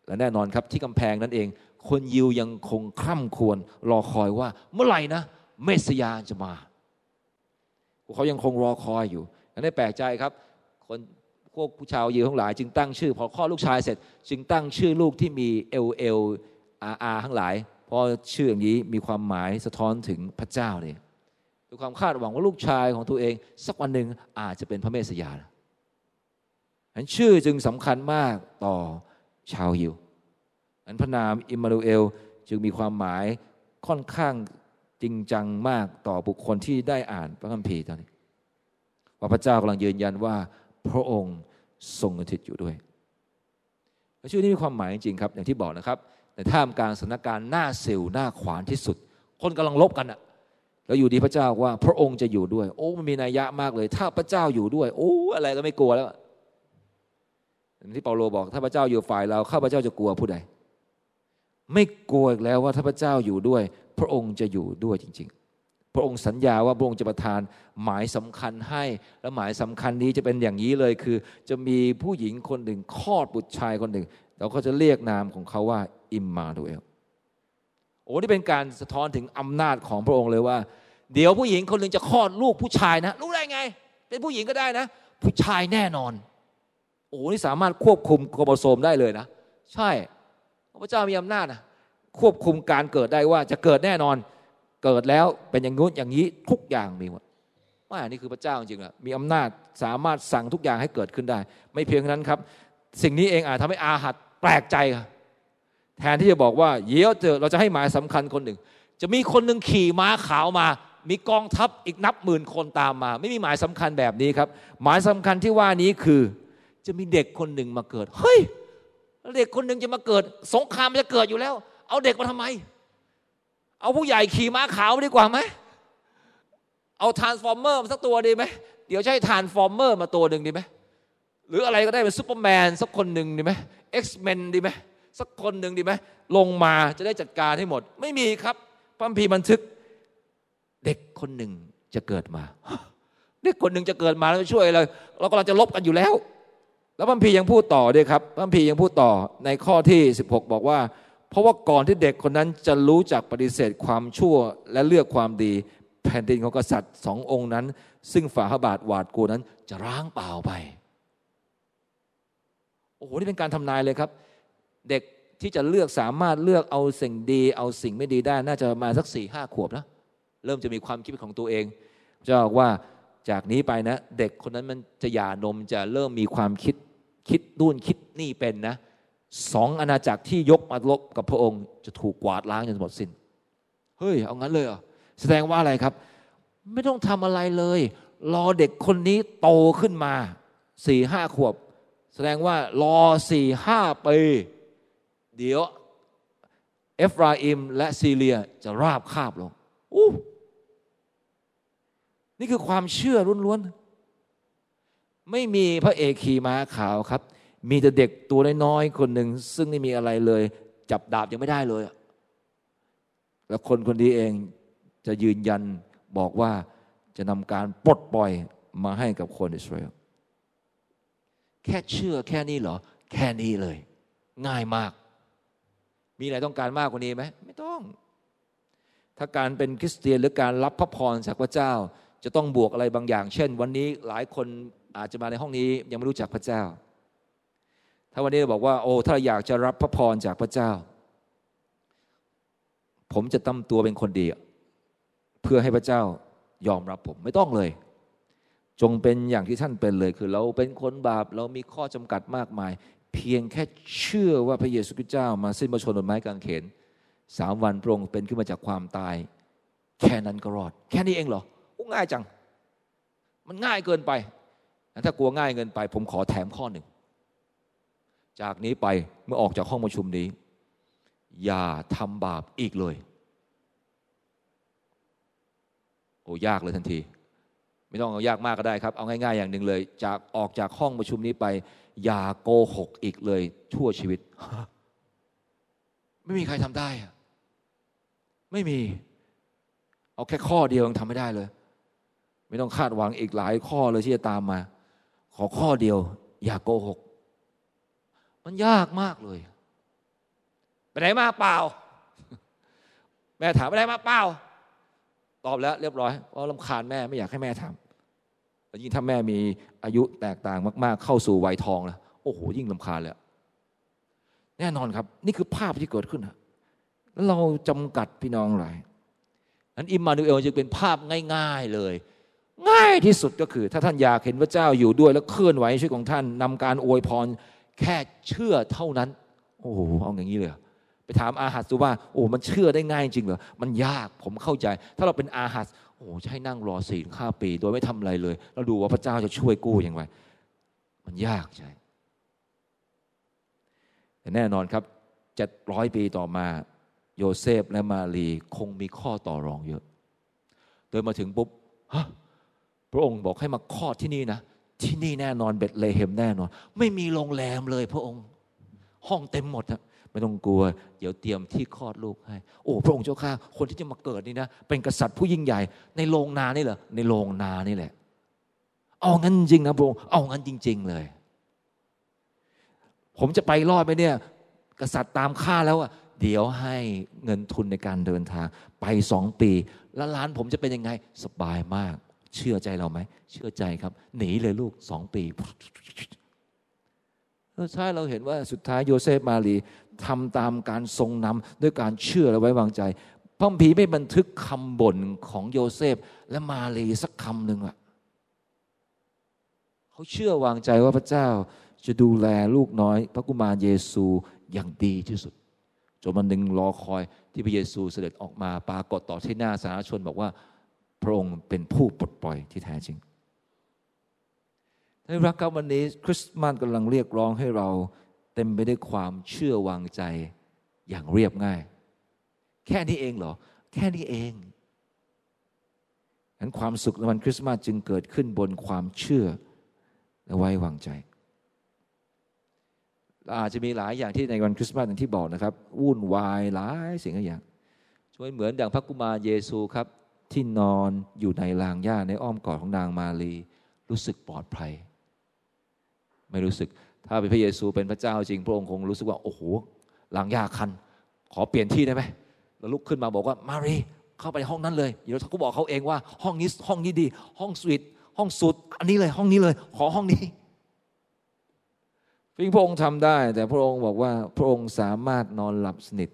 และแน่นอนครับที่กำแพงนั่นเอง คนยิวยังคงคร่ำควรรอคอยว่าเมื่อไหร่นะ เมสยาจะมาเขายังคงรอคอยอยู่และได้แปลกใจครับ คนพวกผู้ชาวยิวทั้งหลาย จึงตั้งชื่อ พอคลอดลูกชายเสร็จ จึงตั้งชื่อลูกที่มีเอลเอลอาอาทั้งหลาย พราะชื่ออย่างนี้มีความหมายสะท้อนถึงพระเจ้าเนี่ยด้วยความคาดหวังว่าลูกชายของตัวเอง สักวันหนึ่งอาจจะเป็นพระเมสยาอันชื่อจึงสำคัญมากต่อชาวยิวอันพระนามอิมมานูเอลจึงมีความหมายค่อนข้างจริงจังมากต่อบุคคลที่ได้อ่านพระคัมภีร์ตอนนี้ ว่าพระเจ้ากำลังยืนยันว่าพระองค์ทรงสถิตอยู่ด้วยชื่อนี้มีความหมายจริงๆครับ อย่างที่บอกนะครับ ในท่ามกลางสถานการณ์หน้าเซลหน้าขวานที่สุด คนกำลังลบกันอะแล้วอยู่ดีพระเจ้าว่า พระองค์จะอยู่ด้วย โอ้มันมีนัยยะมากเลย ถ้าพระเจ้าอยู่ด้วย โอ้อะไรก็ไม่กลัวแล้วที่เปาโลบอก ถ้าพระเจ้าอยู่ฝ่ายเราข้าพระเจ้าจะกลัวผู้ใดไม่กลัวอีกแล้วว่าถ้าพระเจ้าอยู่ด้วย พระองค์จะอยู่ด้วยจริง ๆ พระองค์สัญญาว่าพระองค์จะประทานหมายสำคัญให้ และหมายสำคัญนี้จะเป็นอย่างนี้เลยคือ จะมีผู้หญิงคนหนึ่งคลอดบุตรชายคนหนึ่ง เราก็จะเรียกนามของเขาว่า อิมมานูเอลโอ้นี่เป็นการสะท้อนถึงอำนาจของพระองค์เลยว่า เดี๋ยวผู้หญิงคนหนึ่งจะคลอดลูกผู้ชายนะรู้ได้ไง เป็นผู้หญิงก็ได้นะ ผู้ชายแน่นอน โอ้นี่สามารถควบคุมโครโมโซมได้เลยนะ ใช่พระเจ้ามีอำนาจนะควบคุมการเกิดได้ว่าจะเกิดแน่นอน เกิดแล้วเป็นอย่างงู้นอย่างนี้ทุกอย่างมีหมดว่านี่คือพระเจ้าจริงๆอะมีอำนาจสามารถสั่งทุกอย่างให้เกิดขึ้นได้ ไม่เพียงนั้นครับ สิ่งนี้เองอาจทำให้อาหัด แปลกใจค่ะแทนที่จะบอกว่าเดี๋ยวเจอเราจะให้หมายสำคัญคนหนึ่ง จะมีคนหนึ่งขี่ม้าขาวมา มีกองทัพอีกนับหมื่นคนตามมา ไม่มีหมายสำคัญแบบนี้ครับ หมายสำคัญที่ว่านี้คือ จะมีเด็กคนหนึ่งมาเกิด เฮ้ยเด็กคนหนึ่งจะมาเกิด สงครามจะเกิดอยู่แล้ว เอาเด็กมาทำไม เอาผู้ใหญ่ขี่ม้าขาวดีกว่าไหมเอาทรานส์ฟอร์เมอร์มาสักตัวดีไหมเดี๋ยวใช้ทรานส์ฟอร์เมอร์มาตัวหนึ่งดีไหมหรืออะไรก็ได้เป็นซูเปอร์แมนสักคนหนึ่งดีไหม เอ็กซ์แมนดีไหมสักคนหนึ่งดีไหมลงมาจะได้จัดการให้หมด ไม่มีครับพระคัมภีร์บันทึก เด็กคนหนึ่งจะเกิดมา เด็กคนหนึ่งจะเกิดมาแล้วช่วยอะไรเรากำลังจะรบกันอยู่แล้ว แล้วพระคัมภีร์ยังพูดต่อด้วยครับพระคัมภีร์ยังพูดต่อในข้อที่ 16 บอกว่า เพราะว่าก่อนที่เด็กคนนั้นจะรู้จักปฏิเสธความชั่วและเลือกความดี แผ่นดินของกษัตริย์สององค์นั้น ซึ่งฝ่าพระบาทหวาดกลัวนั้นจะร้างเปล่าไป อ้โหนี่เป็นการทำนายเลยครับ เด็กที่จะเลือกสามารถเลือกเอาสิ่งดี เอาสิ่งไม่ดีได้ น่าจะมาสักสี่ห้าขวบนะเริ่มจะมีความคิดของตัวเองจะบอกว่าจากนี้ไปนะ เด็กคนนั้นมันจะหย่านมจะเริ่มมีความคิดคิดดุนคิดนี่เป็นนะสองอาณาจักรที่ยกมาลบกับพระองค์ จะถูกกวาดล้างจนหมดสิน้นเฮ้ย เอางั้นเลยเหรอแสดงว่าอะไรครับ ไม่ต้องทำอะไรเลย รอเด็กคนนี้โตขึ้นมาสี่ห้าขวบ แสดงว่ารอสี่ห้าปีเดี๋ยว เอฟราอิมและซีเรียจะราบคาบลงอู้นี่คือความเชื่อล้วนๆ ไม่มีพระเอกขี่ม้าขาวครับ มีแต่เด็กตัวน้อยๆ คนหนึ่ง ซึ่งไม่มีอะไรเลย จับดาบยังไม่ได้เลย แล้วคนคนนี้เองจะยืนยันบอกว่าจะนำการปลดปล่อยมาให้กับคนอิสราเอล แค่เชื่อแค่นี้เหรอ แค่นี้เลย ง่ายมาก มีอะไรต้องการมากกว่านี้ไหมไม่ต้อง ถ้าการเป็นคริสเตียนหรือการรับพระพรจากพระเจ้า จะต้องบวกอะไรบางอย่าง เช่น วันนี้หลายคนอาจจะมาในห้องนี้ยังไม่รู้จักพระเจ้า ถ้าวันนี้บอกว่า โอ้ถ้าอยากจะรับพระพรจากพระเจ้า ผมจะตั้มตัวเป็นคนดีเพื่อให้พระเจ้ายอมรับผมไม่ต้องเลย จงเป็นอย่างที่ท่านเป็นเลย คือเราเป็นคนบาป เรามีข้อจำกัดมากมาย เพียงแค่เชื่อว่าพระเยซูคริสต์เจ้ามาสิ้นพระชนม์บนไม้กางเขนสามวันพระองค์เป็นขึ้นมาจากความตาย แค่นั้นก็รอด แค่นี้เองเหรอง่ายจัง มันง่ายเกินไป ถ้ากลัวง่ายเกินไป ผมขอแถมข้อหนึ่ง จากนี้ไปเมื่อออกจากห้องประชุมนี้ อย่าทำบาปอีกเลย โอ้ยากเลยทันที ไม่ต้องเอายากมากก็ได้ครับ เอาง่าย ๆ อย่างหนึ่งเลย จากออกจากห้องประชุมนี้ไป อย่าโกหกอีกเลย ทั่วชีวิต ไม่มีใครทำได้ไม่มี เอาแค่ข้อเดียวยังทำไม่ได้เลย ไม่ต้องคาดหวังอีกหลายข้อเลยที่จะตามมา ขอข้อเดียว อย่าโกหก มันยากมากเลย ไปไหนมาเปล่า แม่ถามไปไหนมาเปล่าตอบแล้วเรียบร้อยเพราะลำคาญแม่ไม่อยากให้แม่ทำ แต่ยิ่งถ้าแม่มีอายุแตกต่างมาก ๆ เข้าสู่วัยทองแล้วโอ้โห ยิ่งลำคาญเลยแน่นอนครับ นี่คือภาพที่เกิดขึ้นแล้วเราจำกัดพี่น้องหลายนั้นอิมมานูเอลจะเป็นภาพง่าย ๆเลย ง่ายที่สุดก็คือ ถ้าท่านอยากเห็นพระเจ้าอยู่ด้วย แล้วเคลื่อนไหวชีวิตของท่านนำการอวยพร แค่เชื่อเท่านั้น โอ้โหเอาอย่างนี้เลยไปถามอาหัสดูว่า โอ้มันเชื่อได้ง่ายจริงเหรอมันยากผมเข้าใจ ถ้าเราเป็นอาหัสโอ้ใช้นั่งรอสี่ข้าปี โดยไม่ทำอะไรเลย เราดูว่าพระเจ้าจะช่วยกู้อย่างไร มันยากใช่แต่แน่นอนครับเจ็ดร้อยปีต่อมาโยเซฟและมารีคงมีข้อต่อรองเยอะเดินมาถึงปุ๊บฮะพระองค์บอกให้มาคลอดที่นี่นะ ที่นี่แน่นอนเบธเลเฮมแน่นอน ไม่มีโรงแรมเลยพระองค์ ห้องเต็มหมดอะ ไม่ต้องกลัว เดี๋ยวเตรียมที่คลอดลูกให้ โอ้พระองค์เจ้าข้าคนที่จะมาเกิดนี่นะ เป็นกษัตริย์ผู้ยิ่งใหญ่ ในโรงนานี่เหรอในโรงนานี่แหละ เอางั้นจริงนะพระองค์เอางั้นจริง ๆ เลย ผมจะไปรอดไหมเนี่ย กษัตริย์ตามฆ่าแล้วอะเดี๋ยวให้เงินทุนในการเดินทาง ไปสองปี แล้วร้านผมจะเป็นยังไงสบายมาก เชื่อใจเราไหม เชื่อใจครับ หนีเลยลูกสองปีใช่เราเห็นว่าสุดท้ายโยเซฟมารี ทำตามการทรงนำด้วยการเชื่อและไว้วางใจพระผีไม่บันทึกคำบ่นของโยเซฟและมารีสักคำหนึ่งอะเขาเชื่อวางใจว่าพระเจ้าจะดูแลลูกน้อย พระกุมารเยซูอย่างดีที่สุดจนมันหนึ่งรอคอยที่พระเยซูเสด็จออกมาปรากฏต่อที่หน้าสาธารณชนบอกว่าพระองค์เป็นผู้ปลดปล่อยที่แท้จริงท่านรักครับวันนี้คริสต์มาสกำลังเรียกร้องให้เรา เต็มไปด้วยความเชื่อวางใจอย่างเรียบง่าย แค่นี้เองเหรอ แค่นี้เองนั้นความสุขในวันคริสต์มาสจึงเกิดขึ้นบนความเชื่อและไว้วางใจอาจจะมีหลายอย่างที่ในวันคริสต์มาสอย่างที่บอกนะครับ วุ่นวายหลายสิ่งหลายอย่างช่วยเหมือนดังพระกุมารเยซูครับ ที่นอนอยู่ในลางหญ้าในอ้อมกอดของนางมารี รู้สึกปลอดภัย ไม่รู้สึก ถ้าเป็นพระเยซูเป็นพระเจ้าจริง พระองค์คงรู้สึกว่าโอ้โหหลางหญ้าคัน ขอเปลี่ยนที่ได้ไหมแล้วลุกขึ้นมาบอกว่ามารีเข้าไปห้องนั้นเลยเดี๋ยวเขาบอกเขาเองว่าห้องนี้ห้องนี้ดี ห้องสวีทห้องสุดอันนี้เลยห้องนี้เลย ขอห้องนี้พิงพระองค์ทำได้ แต่พระองค์บอกว่าพระองค์สามารถนอนหลับสนิท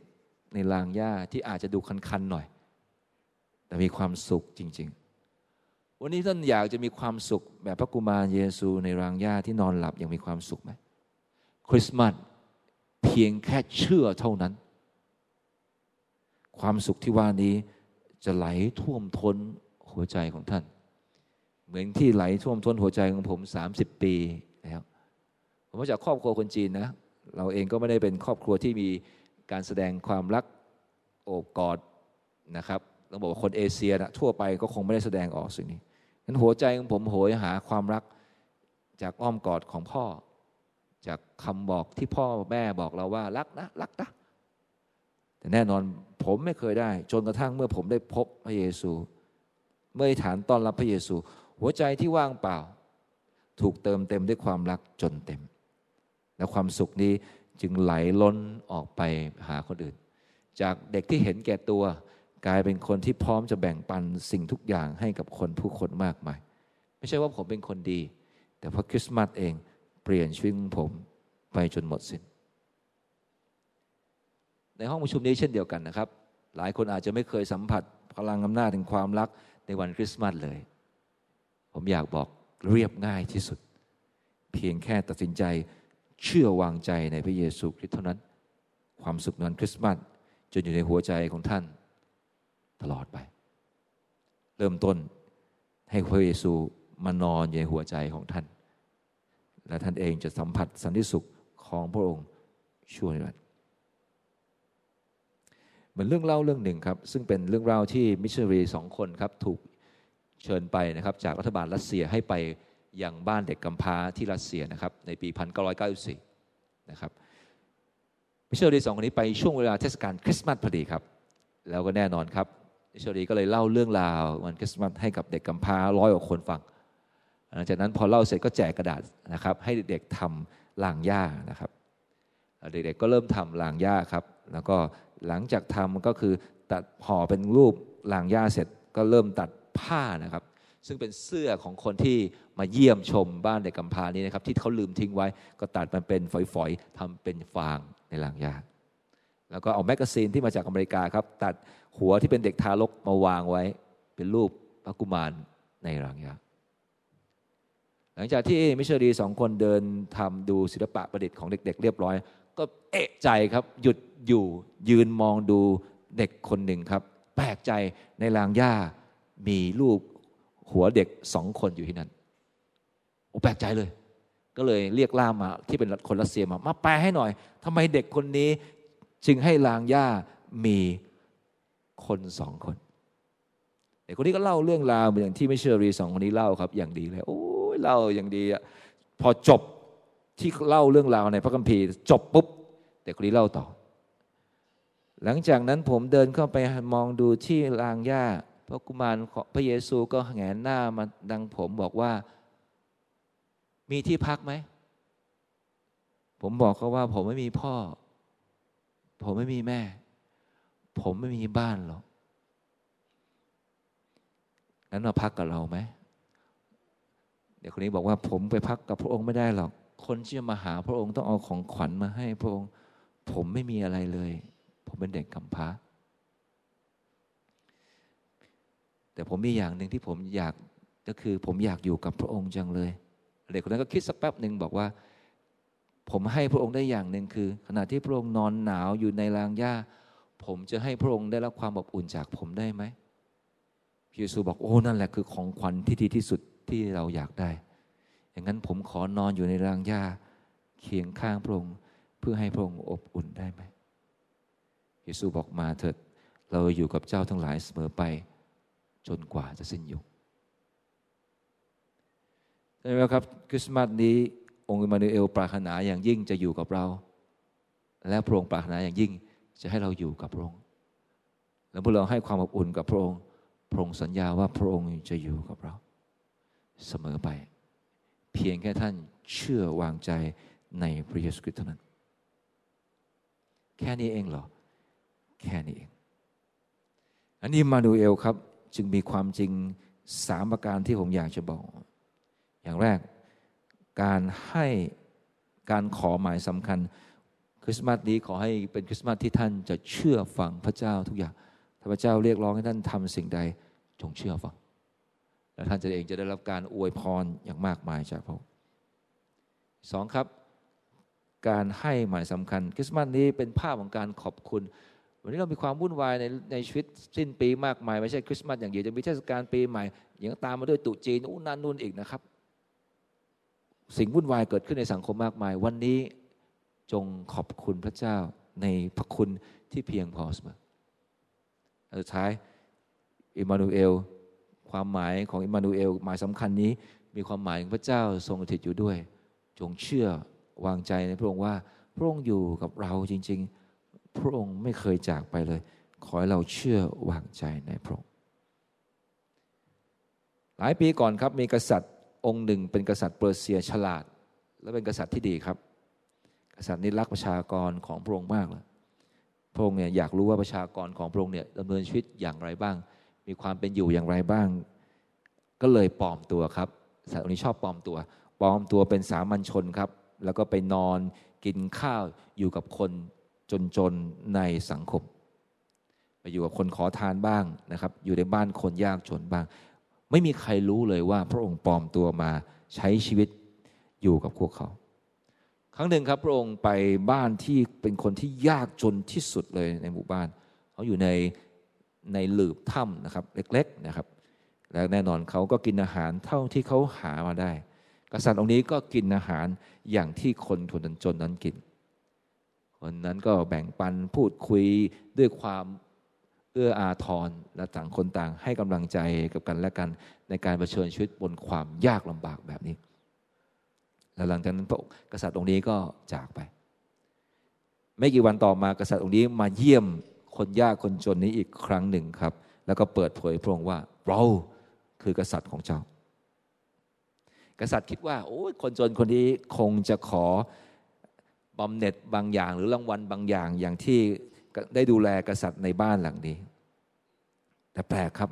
ในลางหญ้าที่อาจจะดูคันๆหน่อย แต่มีความสุขจริง ๆ วันนี้ท่านอยากจะมีความสุข แบบพระกุมารเยซูในรางหญ้าที่นอนหลับอย่างมีความสุขไหมคริสต์มาสเพียงแค่เชื่อเท่านั้น ความสุขที่ว่านี้จะไหลท่วมท้นหัวใจของท่าน เหมือนที่ไหลท่วมท้นหัวใจของผม 30 ปีแล้วผมมาจากครอบครัวคนจีนนะ เราเองก็ไม่ได้เป็นครอบครัวที่มีการแสดงความรักโอบกอดนะครับต้องบอกว่าคนเอเชียนะทั่วไปก็คงไม่ได้แสดงออกสิ่งนี้ นั้นหัวใจของผมโหยหาความรักจากอ้อมกอดของพ่อ จากคำบอกที่พ่อแม่บอกเราว่ารักนะรักนะแต่แน่นอนผมไม่เคยได้ จนกระทั่งเมื่อผมได้พบพระเยซู เมื่อฐานต้อนรับพระเยซู หัวใจที่ว่างเปล่า ถูกเติมเต็มด้วยความรักจนเต็ม และความสุขนี้จึงไหลล้นออกไปหาคนอื่น จากเด็กที่เห็นแก่ตัว กลายเป็นคนที่พร้อมจะแบ่งปันสิ่งทุกอย่างให้กับคนผู้คนมากมาย ไม่ใช่ว่าผมเป็นคนดี แต่พระคริสต์มาสเองเปลี่ยนชีวิตของผมไปจนหมดสิน้น ในห้องประชุมนี้เช่นเดียวกันนะครับ หลายคนอาจจะไม่เคยสัมผัสพลังอำนาจแห่งความรักในวันคริสต์มาสเลย ผมอยากบอกเรียบง่ายที่สุด เพียงแค่ตัดสินใจเชื่อวางใจในพระเยซูคริสต์เท่านั้น ความสุขวันคริสต์มาสจะอยู่ในหัวใจของท่าน ตลอดไป เริ่มต้นให้พระเยซูมานอนอยู่ในหัวใจของท่าน และท่านเองจะสัมผัสสันติสุขของพระองค์ชั่วนิรันดร์เหมือนเรื่องเล่าเรื่องหนึ่งครับ ซึ่งเป็นเรื่องเล่าที่มิชชันนารีสองคนครับถูกเชิญไปนะครับ จากรัฐบาลรัสเซียให้ไปยังบ้านเด็กกำพร้าที่รัสเซียนะครับในปี 1994 นะครับมิชชันนารีสองคนนี้ไปช่วงเวลาเทศกาลคริสต์มาสพอดีครับ แล้วก็แน่นอนครับ มิชชันนารีก็เลยเล่าเรื่องราววันคริสต์มาสให้กับเด็กกำพร้าร้อยกว่าคนฟังหลังจากนั้นพอเล่าเสร็จก็แจกกระดาษนะครับ ให้เด็กๆทำรางหญ้านะครับ เด็กๆก็เริ่มทำรางหญ้าครับ แล้วก็หลังจากทำก็คือตัดห่อเป็นรูปรางหญ้าเสร็จก็เริ่มตัดผ้านะครับ ซึ่งเป็นเสื้อของคนที่มาเยี่ยมชมบ้านเด็กกำพร้านี้นะครับ ที่เขาลืมทิ้งไว้ก็ตัดมันเป็นฝอยๆทำเป็นฟางในรางหญ้าแล้วก็เอา magazine ที่มาจากอเมริกาครับ ตัด หัวที่เป็นเด็กทารกมาวางไว้ เป็นรูปพระกุมารในรางหญ้าหลังจากที่มิชชันนารีสองคนเดินทำดูศิลปะประดิษฐ์ของเด็ก ๆ เรียบร้อย ก็เอะใจครับ หยุดอยู่ยืนมองดูเด็กคนหนึ่งครับ แปลกใจในลางหญ้ามีรูปหัวเด็กสองคนอยู่ที่นั่นโอ้แปลกใจเลย ก็เลยเรียกล่ามมาที่เป็นคนรัสเซียมา มาแปลให้หน่อยทำไมเด็กคนนี้จึงให้ลางหญ้ามี คนสองคนเด็กคนนี้ก็เล่าเรื่องราวเหมือนที่ไม่เชื่อรีสองคนนี้เล่าครับ อย่างดีเลยโอ้ยเล่าอย่างดีอะพอจบที่เล่าเรื่องราวในพระคัมภีร์ จบปุ๊บเด็กคนนี้เล่าต่อ หลังจากนั้นผมเดินเข้าไปมองดูที่ลางหญ้าพระกุมารพระเยซูก็แงนหน้ามาดังผมบอกว่า มีที่พักไหม ผมบอกเขาว่า ผมไม่มีพ่อ ผมไม่มีแม่ ผมไม่มีบ้านหรอกนั้นมาพักกับเราไหมเดี๋ยวคนนี้บอกว่าผมไปพักกับพระองค์ไม่ได้หรอก คนที่จะมาหาพระองค์ต้องเอาของขวัญมาให้พระองค์ ผมไม่มีอะไรเลย ผมเป็นเด็กกำพร้า แต่ผมมีอย่างหนึ่งที่ผมอยากก็คือ ผมอยากอยู่กับพระองค์จังเลย เด็กคนนั้นก็คิดสักแป๊บหนึ่งบอกว่า ผมให้พระองค์ได้อย่างหนึ่งคือ ขณะที่พระองค์นอนหนาวอยู่ในรางหญ้า ผมจะให้พระองค์ได้รับความอบอุ่นจากผมได้ไหมพระเยซูบอกโอ้นั่นแหละคือของขวัญที่ดีที่สุดที่เราอยากได้ อย่างนั้นผมขอนอนอยู่ในรางหญ้าเคียงข้างพระองค์เพื่อให้พระองค์อบอุ่นได้ไหมเยซูบอกมาเถิดเราอยู่กับเจ้าทั้งหลายเสมอไป จนกว่าจะสิ้นยุคใช่ไหมครับคริสต์มาสนี้ องค์อิมานูเอลปรารถนาอย่างยิ่งจะอยู่กับเรา และพระองค์ปรารถนาอย่างยิ่ง จะให้เราอยู่กับพระองค์ แล้วพวกเราให้ความอบอุ่นกับพระองค์ พระองค์สัญญาว่าพระองค์จะอยู่กับเรา เสมอไป เพียงแค่ท่านเชื่อวางใจในพระเยซูคริสต์เท่านั้น แค่นี้เองเหรอ แค่นี้เอง อันนี้มาดูเอลครับ จึงมีความจริงสามประการที่ผมอยากจะบอก อย่างแรกการให้การขอหมายสำคัญ ริสต์มาสนี้ขอให้เป็นคริสต์มาสที่ท่านจะเชื่อฟังพระเจ้าทุกอย่างถ้าพระเจ้าเรียกร้องให้ท่านทำสิ่งใดจงเชื่อฟัง และท่านจะเองจะได้รับการอวยพรอย่างมากมายจากพระองค์สองครับ การให้หมายสำคัญ คริสต์มาสนี้เป็นภาพของการขอบคุณ วันนี้เรามีความวุ่นวายในในชีวิตสิ้นปีมากมาย ไม่ใช่คริสต์มาสอย่างเดียวจะมีเทศกาลปีใหม่ยังตามมาด้วยตุจีนอู้นันนู่นอีกนะครับ สิ่งวุ่นวายเกิดขึ้นในสังคมมากมาย วันนี้ จงขอบคุณพระเจ้าในพระคุณที่เพียงพอเสมอสุดท้ายอิมานูเอล ความหมายของอิมานูเอลหมายสำคัญนี้ มีความหมายของพระเจ้าทรงสถิตอยู่ด้วย จงเชื่อวางใจในพระองค์ว่า พระองค์อยู่กับเราจริง ๆ พระองค์ไม่เคยจากไปเลย ขอให้เราเชื่อวางใจในพระองค์หลายปีก่อนครับมีกษัตริย์องค์หนึ่งเป็นกษัตริย์เปอร์เซียฉลาด และเป็นกษัตริย์ที่ดีครับ กษัตริย์นี้รักประชากรของพระองค์มากเลยพระองค์เนี่ยอยากรู้ว่าประชากรของพระองค์เนี่ยดำเนินชีวิตอย่างไรบ้าง มีความเป็นอยู่อย่างไรบ้าง ก็เลยปลอมตัวครับสัตว์นี้ชอบปลอมตัวปลอมตัวเป็นสามัญชนครับ แล้วก็ไปนอนกินข้าวอยู่กับคนจนๆในสังคม ไปอยู่กับคนขอทานบ้างนะครับ อยู่ในบ้านคนยากจนบ้าง ไม่มีใครรู้เลยว่าพระองค์ปลอมตัวมาใช้ชีวิตอยู่กับพวกเขา รั้งหนึ่งครับพระองค์ไปบ้านที่เป็นคนที่ยากจนที่สุดเลยในหมู่บ้านเขาอยู่ในในหลืบถ้ำนะครับเล็กๆนะครับ แล้วแน่นอนเขาก็กินอาหารเท่าที่เขาหามาได้ กษัตริย์องค์นี้ก็กินอาหารอย่างที่คนคนจนนั้นกิน คนนั้นก็แบ่งปันพูดคุยด้วยความเอื้ออาทรและต่างคนต่างให้กำลังใจกับกันและกันในการเผชิญชีวิตบนความยากลำบากแบบนี้ แล้วหลังจากนั้นพระกษัตริย์องค์นี้ก็จากไป ไม่กี่วันต่อมากษัตริย์องค์นี้มาเยี่ยมคนยากคนจนนี้อีกครั้งหนึ่งครับ แล้วก็เปิดเผยพระองค์ว่าเราคือกษัตริย์ของเจ้า กษัตริย์คิดว่าโอ้คนจนคนนี้คงจะขอบำเหน็จบางอย่าง หรือรางวัลบางอย่างอย่างที่ได้ดูแลกษัตริย์ในบ้านหลังนี้ แต่แปลกครับ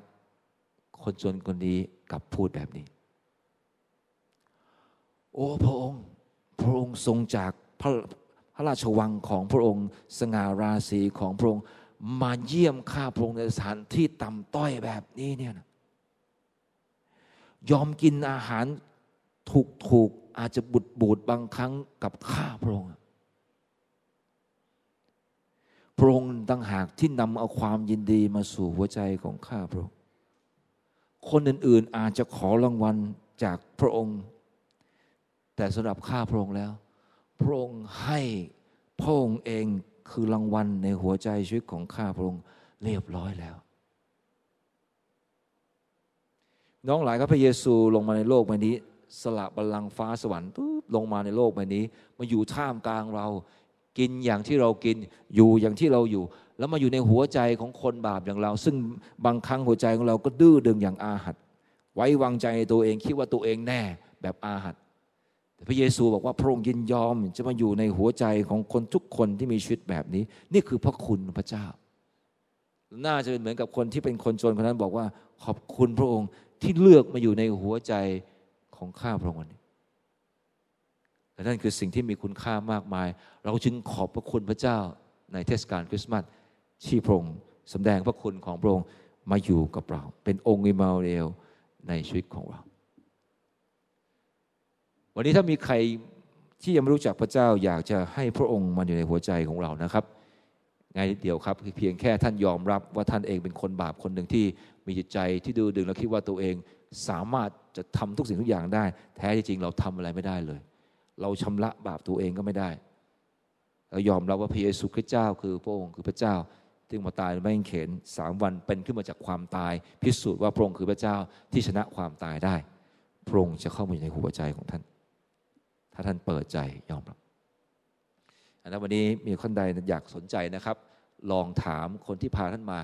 คนจนคนนี้กลับพูดแบบนี้ โอ้พระองค์ พระองค์ทรงจากพระพระราชวังของพระองค์ สง่าราศีของพระองค์ มาเยี่ยมข้าพระองค์ในสถานที่ต่ำต้อยแบบนี้เนี่ยนะยอมกินอาหารถูกถูกอาจจะบุดบูดบางครั้งกับข้าพระองค์พระองค์ต่างหากที่นำเอาความยินดีมาสู่หัวใจของข้าพระองค์ คนอื่นๆอาจจะขอรางวัลจากพระองค์ แต่สำหรับข้าพระองค์แล้ว พระองค์ให้พระองค์เองคือรางวัลในหัวใจชีวิตของข้าพระองค์เรียบร้อยแล้ว น้องหลายครับพระเยซูลงมาในโลกใบนี้ สละบัลลังก์ฟ้าสวรรค์ปุ๊บลงมาในโลกใบนี้ มาอยู่ท่ามกลางเรา กินอย่างที่เรากินอยู่อย่างที่เราอยู่ แล้วมาอยู่ในหัวใจของคนบาปอย่างเรา ซึ่งบางครั้งหัวใจของเราก็ดื้อดึงอย่างอาหัดไว้วางใจตัวเองคิดว่าตัวเองแน่แบบอาหัด แต่พระเยซูบอกว่าพระองค์ยินยอมจะมาอยู่ในหัวใจของคนทุกคนที่มีชีวิตแบบนี้ นี่คือพระคุณพระเจ้า น่าจะเป็นเหมือนกับคนที่เป็นคนจนคนนั้นบอกว่า ขอบคุณพระองค์ที่เลือกมาอยู่ในหัวใจของข้าพระองค์นี้และนั่นคือสิ่งที่มีคุณค่ามากมาย เราจึงขอบพระคุณพระเจ้าในเทศกาลคริสต์มาสที่พระองค์สำแดงพระคุณของพระองค์มาอยู่กับเรา เป็นองค์อิมาเอลในชีวิตของเรา วันนี้ถ้ามีใครที่ยังไม่รู้จักพระเจ้า อยากจะให้พระองค์มาอยู่ในหัวใจของเรานะครับง่ายนิดเดียวครับเพียงแค่ท่านยอมรับว่าท่านเองเป็นคนบาปคนหนึ่งที่มีจิตใจที่ดื้อดึงและคิดว่าตัวเองสามารถจะทำทุกสิ่งทุกอย่างได้ แท้จริงเราทำอะไรไม่ได้เลย เราชำระบาปตัวเองก็ไม่ได้ เรายอมรับว่าพระเยซูคริสต์เจ้า คือพระองค์คือพระเจ้าที่มาตายไม่เข็นสามวันเป็นขึ้นมาจากความตาย พิสูจน์ว่าพระองค์คือพระเจ้าที่ชนะความตายได้ พระองค์จะเข้ามาอยู่ในหัวใจของท่าน ถ้าท่านเปิดใจยอมรับอันนั้นวันนี้มีคนใดอยากสนใจนะครับ ลองถามคนที่พาท่านมา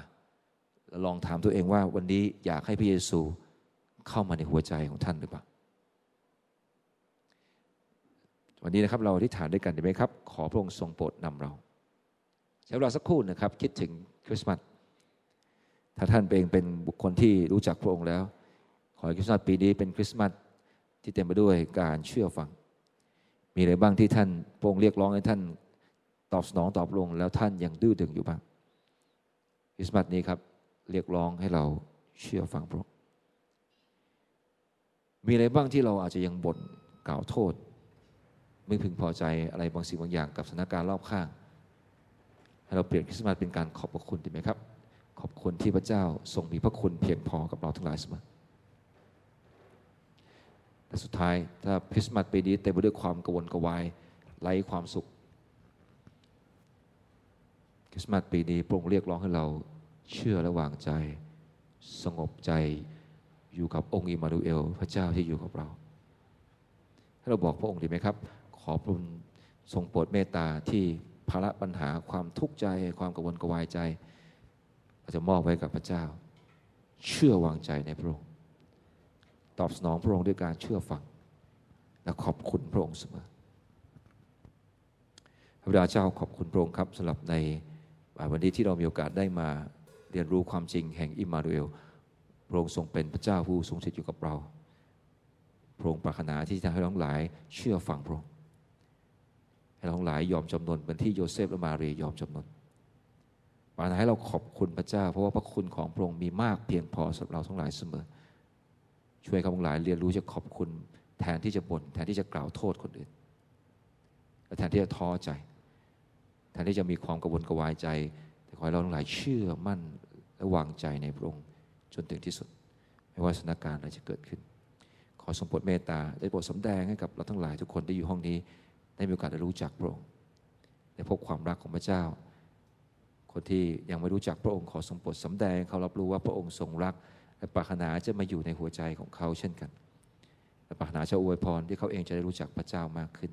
ลองถามตัวเองว่าวันนี้อยากให้พระเยซูเข้ามาในหัวใจของท่านหรือเปล่า วันนี้นะครับเราที่ฐานด้วยกันดีไหมครับ ขอพระองค์ทรงโปรดนำเรา ใช้เวลาสักครู่นะครับ คิดถึงคริสต์มาสถ้าท่านเองเป็นบุคคลที่รู้จักพระองค์แล้ว ขอให้คริสต์มาสปีนี้เป็นคริสต์มาสที่เต็มไปด้วยการเชื่อฟัง มีอะไรบ้างที่ท่านพรงเรียกร้องให้ท่านตอบสนองตอบลง แล้วท่านยังดื้อดึงอยู่บ้างคริสต์มาสนี้ครับ เรียกร้องให้เราเชื่อฟังพระองค์มีอะไรบ้างที่เราอาจจะยังบ่นกล่าวโทษ ไม่พึงพอใจอะไรบางสิ่งบางอย่างกับสถานการณ์รอบข้าง ให้เราเปลี่ยนคริสต์มาสเป็นการขอบพระคุณดีไหมครับ ขอบคุณที่พระเจ้าทรงมีพระคุณเพียงพอกับเราทั้งหลายเสมอ แต่สุดท้ายถ้าคริสต์มาสปีนี้เต็มไปด้วยความกวนกวายไร้ความสุขคริสต์มาสปีนี้พระองค์เรียกร้องให้เราเชื่อและวางใจ สงบใจอยู่กับองค์อิมานูเอล พระเจ้าที่อยู่กับเรา ให้เราบอกพระองค์ดีไหมครับ ขอพระองค์ทรงโปรดเมตตาที่ภาระปัญหาความทุกข์ใจความกังวลกวายใจเราจะมอบไว้กับพระเจ้า เชื่อวางใจในพระองค์ ตอบสนองพระองค์ด้วยการเชื่อฟัง และขอบคุณพระองค์เสมอพระบิดาเจ้าขอบคุณพระองค์ครับสำหรับในวันนี้ที่เรามีโอกาสได้มาเรียนรู้ความจริงแห่งอิมมานูเอล พระองค์ทรงเป็นพระเจ้าผู้ทรงสิทธิ์อยู่กับเรา พระองค์ปรารถนาที่จะให้เราหลายเชื่อฟังพระองค์ ให้เราหลายยอมจำนนเหมือนที่โยเซฟและมารียอมจำนนปรารถนาให้เราขอบคุณพระเจ้า เพราะว่าพระคุณของพระองค์มีมากเพียงพอสำหรับเราทั้งหลายเสมอ ช่วยเขาทั้งหลายเรียนรู้จะขอบคุณ แทนที่จะบ่นแทนที่จะกล่าวโทษคนอื่นและแทนที่จะท้อใจ แทนที่จะมีความกระวนกระวายใจ แต่ขอให้เราทั้งหลายเชื่อมั่นและวางใจในพระองค์จนถึงที่สุด ไม่ว่าสถานการณ์อะไรจะเกิดขึ้น ขอทรงโปรดเมตตาได้โปรดสำแดงให้กับเราทั้งหลายทุกคนที่อยู่ห้องนี้ ได้มีโอกาสได้รู้จักพระองค์ได้พบความรักของพระเจ้า คนที่ยังไม่รู้จักพระองค์ขอทรงโปรดสำแดงเขารับรู้ว่าพระองค์ทรงรัก และปรารถนาจะมาอยู่ในหัวใจของเขาเช่นกันและปรารถนาจะอวยพรที่เขาเองจะได้รู้จักพระเจ้ามากขึ้น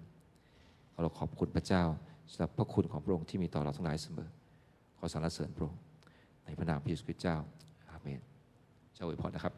เราขอบคุณพระเจ้าสำหรับพระคุณของพระองค์ที่มีต่อเราทั้งหลายเสมอ ขอสรรเสริญพระองค์ในพระนามพระเยซูคริสต์เจ้า อาเมน เจ้าอวยพรนะครับ